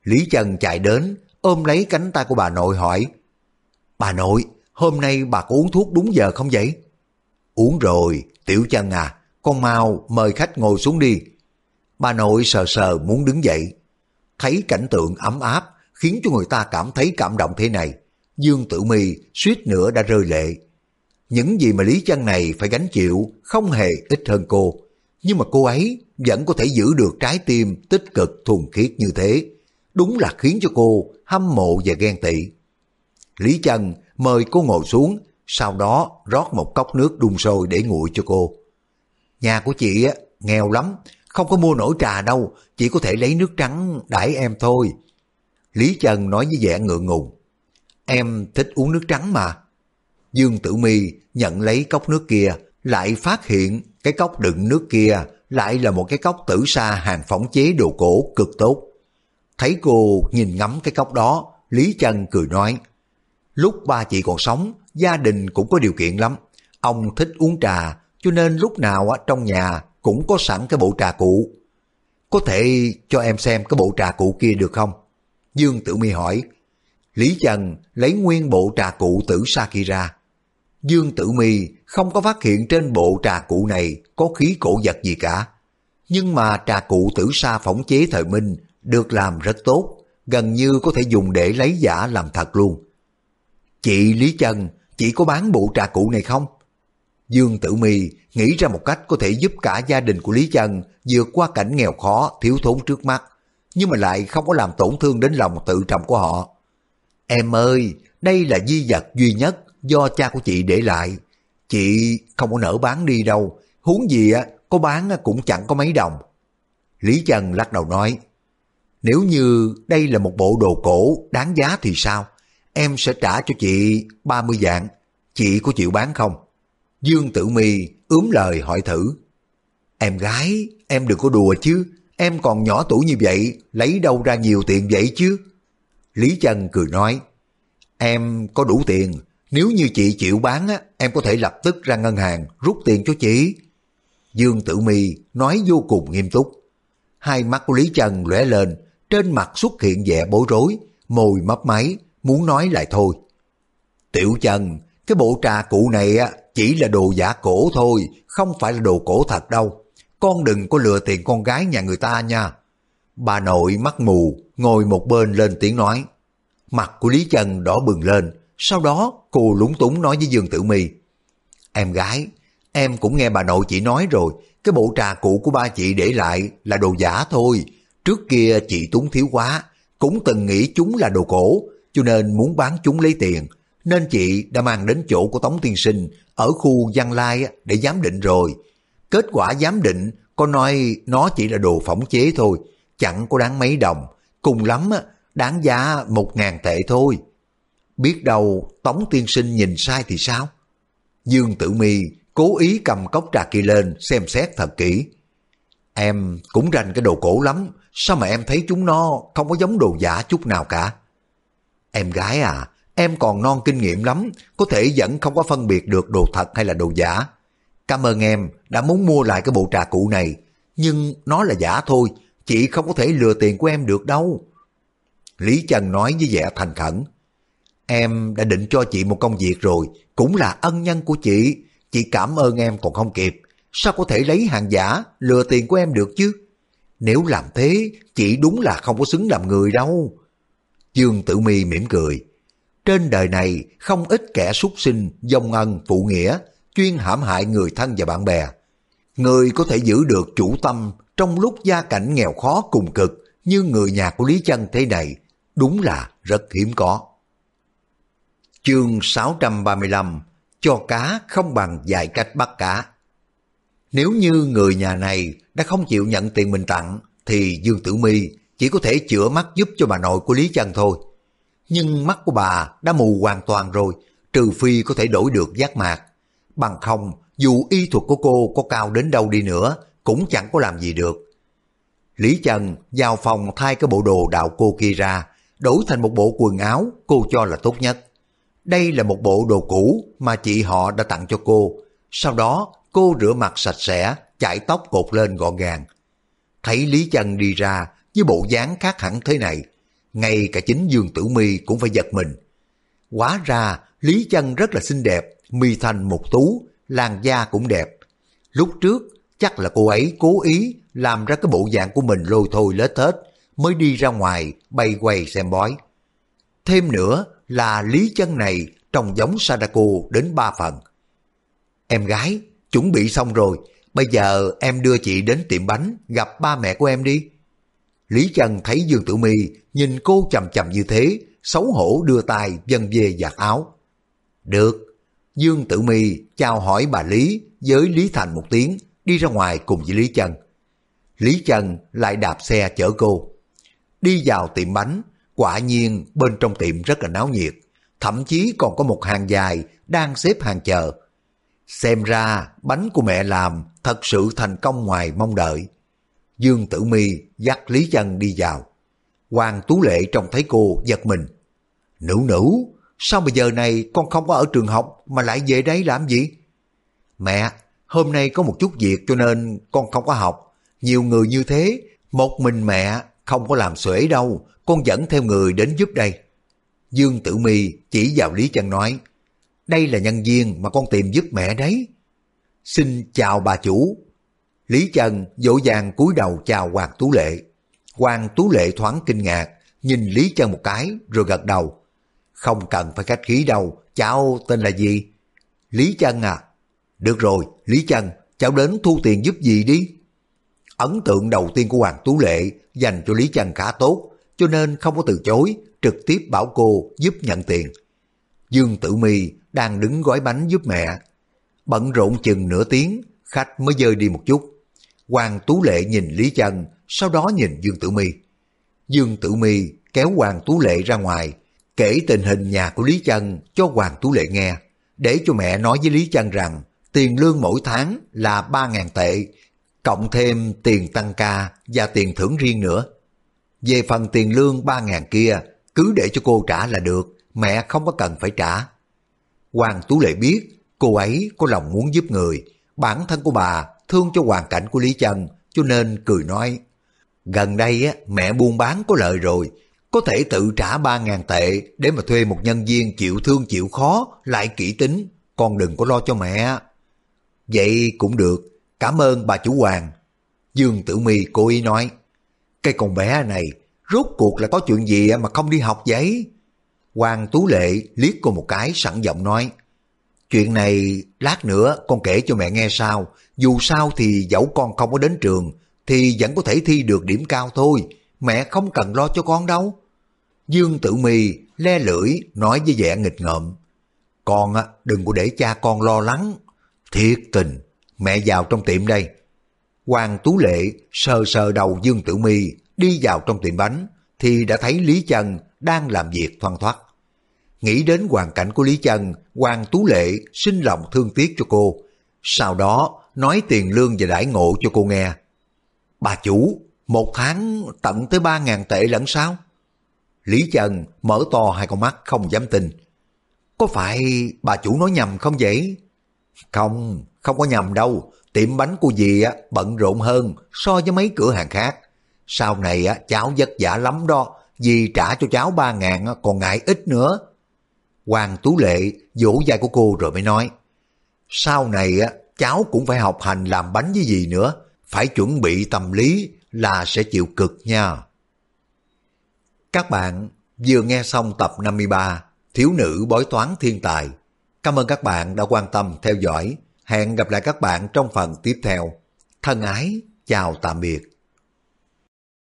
Lý Trần chạy đến, ôm lấy cánh tay của bà nội hỏi. Bà nội, hôm nay bà có uống thuốc đúng giờ không vậy? Uống rồi, Tiểu chân à, con mau mời khách ngồi xuống đi. Bà nội sờ sờ muốn đứng dậy. Thấy cảnh tượng ấm áp khiến cho người ta cảm thấy cảm động thế này. Dương Tử Mi suýt nữa đã rơi lệ. Những gì mà Lý Chân này phải gánh chịu không hề ít hơn cô. Nhưng mà cô ấy vẫn có thể giữ được trái tim tích cực thuần khiết như thế. Đúng là khiến cho cô hâm mộ và ghen tị. Lý Chân mời cô ngồi xuống sau đó rót một cốc nước đun sôi để nguội cho cô. Nhà của chị á, nghèo lắm, không có mua nổi trà đâu, chỉ có thể lấy nước trắng đãi em thôi. Lý Trần nói với vẻ ngượng ngùng. Em thích uống nước trắng mà. Dương Tử Mi nhận lấy cốc nước kia, lại phát hiện cái cốc đựng nước kia lại là một cái cốc tử sa hàng phỏng chế đồ cổ cực tốt. Thấy cô nhìn ngắm cái cốc đó, Lý Trần cười nói, lúc ba chị còn sống, gia đình cũng có điều kiện lắm. Ông thích uống trà, cho nên lúc nào trong nhà cũng có sẵn cái bộ trà cụ. Có thể cho em xem cái bộ trà cụ kia được không? Dương Tử Mi hỏi. Lý Trần lấy nguyên bộ trà cụ tử sa kia ra. Dương Tử Mi không có phát hiện trên bộ trà cụ này có khí cổ vật gì cả. Nhưng mà trà cụ tử sa phỏng chế thời Minh được làm rất tốt, gần như có thể dùng để lấy giả làm thật luôn. Chị Lý Trần chỉ có bán bộ trà cụ này không? Dương Tử Mi nghĩ ra một cách có thể giúp cả gia đình của Lý Trần vượt qua cảnh nghèo khó, thiếu thốn trước mắt. nhưng mà lại không có làm tổn thương đến lòng tự trọng của họ. Em ơi, đây là di vật duy nhất do cha của chị để lại. Chị không có nỡ bán đi đâu, huống gì á, có bán cũng chẳng có mấy đồng. Lý Trần lắc đầu nói, nếu như đây là một bộ đồ cổ đáng giá thì sao? Em sẽ trả cho chị 30 vạn, chị có chịu bán không? Dương Tử Mi ướm lời hỏi thử. Em gái, em đừng có đùa chứ, em còn nhỏ tuổi như vậy, lấy đâu ra nhiều tiền vậy chứ? Lý Trần cười nói, em có đủ tiền, nếu như chị chịu bán á, em có thể lập tức ra ngân hàng rút tiền cho chị. Dương Tử Mi nói vô cùng nghiêm túc. Hai mắt của Lý Trần lóe lên, trên mặt xuất hiện vẻ bối rối, môi mấp máy, muốn nói lại thôi. Tiểu Trần, cái bộ trà cụ này á chỉ là đồ giả cổ thôi, không phải là đồ cổ thật đâu. Con đừng có lừa tiền con gái nhà người ta nha. Bà nội mắt mù, ngồi một bên lên tiếng nói. Mặt của Lý Trần đỏ bừng lên, sau đó cô lúng túng nói với Dương Tử My. Em gái, em cũng nghe bà nội chị nói rồi, cái bộ trà cụ của ba chị để lại là đồ giả thôi. Trước kia chị túng thiếu quá, cũng từng nghĩ chúng là đồ cổ, cho nên muốn bán chúng lấy tiền. Nên chị đã mang đến chỗ của Tống Tiên Sinh ở khu Giang Lai để giám định rồi. Kết quả giám định có nói nó chỉ là đồ phỏng chế thôi, chẳng có đáng mấy đồng. Cùng lắm đáng giá một ngàn tệ thôi. Biết đâu Tống Tiên Sinh nhìn sai thì sao? Dương Tử Mi cố ý cầm cốc trà kia lên xem xét thật kỹ. Em cũng rành cái đồ cổ lắm, sao mà em thấy chúng nó không có giống đồ giả chút nào cả? Em gái à, em còn non kinh nghiệm lắm, có thể vẫn không có phân biệt được đồ thật hay là đồ giả. Cảm ơn em đã muốn mua lại cái bộ trà cụ này, nhưng nó là giả thôi, chị không có thể lừa tiền của em được đâu. Lý Trần nói với vẻ thành khẩn. Em đã định cho chị một công việc rồi, cũng là ân nhân của chị. Chị cảm ơn em còn không kịp. Sao có thể lấy hàng giả, lừa tiền của em được chứ? Nếu làm thế, chị đúng là không có xứng làm người đâu. Dương Tử Mi mỉm cười. Trên đời này không ít kẻ súc sinh, dông ân, phụ nghĩa, chuyên hãm hại người thân và bạn bè. Người có thể giữ được chủ tâm trong lúc gia cảnh nghèo khó cùng cực như người nhà của Lý Chân thế này, đúng là rất hiếm có. Chương 635 Cho cá không bằng dạy cách bắt cá Nếu như người nhà này đã không chịu nhận tiền mình tặng thì Dương Tử Mi chỉ có thể chữa mắt giúp cho bà nội của Lý Chân thôi. Nhưng mắt của bà đã mù hoàn toàn rồi, trừ phi có thể đổi được giác mạc. Bằng không, dù y thuật của cô có cao đến đâu đi nữa, cũng chẳng có làm gì được. Lý Trần vào phòng thay cái bộ đồ đạo cô kia ra, đổi thành một bộ quần áo cô cho là tốt nhất. Đây là một bộ đồ cũ mà chị họ đã tặng cho cô. Sau đó cô rửa mặt sạch sẽ, chải tóc cột lên gọn gàng. Thấy Lý Trần đi ra với bộ dáng khác hẳn thế này, ngay cả chính Dương Tử Mi cũng phải giật mình. Quá ra Lý Chân rất là xinh đẹp, mi thành một tú, làn da cũng đẹp. Lúc trước chắc là cô ấy cố ý làm ra cái bộ dạng của mình lôi thôi lết hết, mới đi ra ngoài bay quay xem bói. Thêm nữa là Lý Chân này trông giống Sadako đến ba phần. Em gái, chuẩn bị xong rồi, bây giờ em đưa chị đến tiệm bánh gặp ba mẹ của em đi. Lý Trần thấy Dương Tử Mi nhìn cô chầm chầm như thế, xấu hổ đưa tay dần về giặt áo. Được, Dương Tử Mi chào hỏi bà Lý với Lý Thành một tiếng, đi ra ngoài cùng với Lý Trần. Lý Trần lại đạp xe chở cô. Đi vào tiệm bánh, quả nhiên bên trong tiệm rất là náo nhiệt, thậm chí còn có một hàng dài đang xếp hàng chờ. Xem ra bánh của mẹ làm thật sự thành công ngoài mong đợi. Dương Tử Mi dắt Lý Chân đi vào. Hoàng Tú Lệ trông thấy cô giật mình. Nữ nữ, sao mà giờ này con không có ở trường học mà lại về đây làm gì? Mẹ, hôm nay có một chút việc cho nên con không có học. Nhiều người như thế, một mình mẹ không có làm xuể đâu, con dẫn theo người đến giúp đây. Dương Tử Mi chỉ vào Lý Chân nói, đây là nhân viên mà con tìm giúp mẹ đấy. Xin chào bà chủ. Lý Chân dỗ dàng cúi đầu chào Hoàng Tú Lệ. Hoàng Tú Lệ thoáng kinh ngạc, nhìn Lý Chân một cái rồi gật đầu. Không cần phải khách khí đâu, cháu tên là gì? Lý Chân à? Được rồi, Lý Chân, cháu đến thu tiền giúp gì đi? Ấn tượng đầu tiên của Hoàng Tú Lệ dành cho Lý Trần khá tốt, cho nên không có từ chối, trực tiếp bảo cô giúp nhận tiền. Dương Tử Mi đang đứng gói bánh giúp mẹ. Bận rộn chừng nửa tiếng, khách mới dơi đi một chút. Hoàng Tú Lệ nhìn Lý Trần, sau đó nhìn Dương Tử Mi. Dương Tử Mi kéo Hoàng Tú Lệ ra ngoài, kể tình hình nhà của Lý Trần cho Hoàng Tú Lệ nghe, để cho mẹ nói với Lý Trần rằng tiền lương mỗi tháng là 3.000 tệ, cộng thêm tiền tăng ca và tiền thưởng riêng nữa. Về phần tiền lương 3.000 kia, cứ để cho cô trả là được, mẹ không có cần phải trả. Hoàng Tú Lệ biết cô ấy có lòng muốn giúp người, bản thân của bà thương cho hoàn cảnh của Lý Trần, cho nên cười nói, gần đây á, mẹ buôn bán có lợi rồi, có thể tự trả 3.000 tệ để mà thuê một nhân viên chịu thương chịu khó, lại kỹ tính, con đừng có lo cho mẹ. Vậy cũng được, cảm ơn bà chủ hoàng. Dương Tử My cố ý nói, cái con bé này rốt cuộc là có chuyện gì mà không đi học vậy? Hoàng Tú Lệ liếc cô một cái sẵn giọng nói, chuyện này lát nữa con kể cho mẹ nghe sao, dù sao thì dẫu con không có đến trường thì vẫn có thể thi được điểm cao thôi, mẹ không cần lo cho con đâu. Dương Tử Mi le lưỡi nói với vẻ nghịch ngợm, con á đừng có để cha con lo lắng, thiệt tình, mẹ vào trong tiệm đây. Hoàng Tú Lệ sờ sờ đầu Dương Tử Mi đi vào trong tiệm bánh thì đã thấy Lý Trần đang làm việc thoăn thoắt. Nghĩ đến hoàn cảnh của Lý Trần, Hoàng Tú Lệ sinh lòng thương tiếc cho cô. Sau đó nói tiền lương và đãi ngộ cho cô nghe. Bà chủ, một tháng tận tới ba ngàn tệ lẫn sao? Lý Trần mở to hai con mắt không dám tin. Có phải bà chủ nói nhầm không vậy? Không, không có nhầm đâu. Tiệm bánh của dì á, bận rộn hơn so với mấy cửa hàng khác. Sau này á, cháu vất vả lắm đó. Dì trả cho cháu ba ngàn còn ngại ít nữa. Hoàng Tú Lệ vỗ vai của cô rồi mới nói. Sau này á, cháu cũng phải học hành làm bánh với gì nữa. Phải chuẩn bị tâm lý là sẽ chịu cực nha. Các bạn vừa nghe xong tập 53 Thiếu nữ bói toán thiên tài. Cảm ơn các bạn đã quan tâm theo dõi. Hẹn gặp lại các bạn trong phần tiếp theo. Thân ái, chào tạm biệt.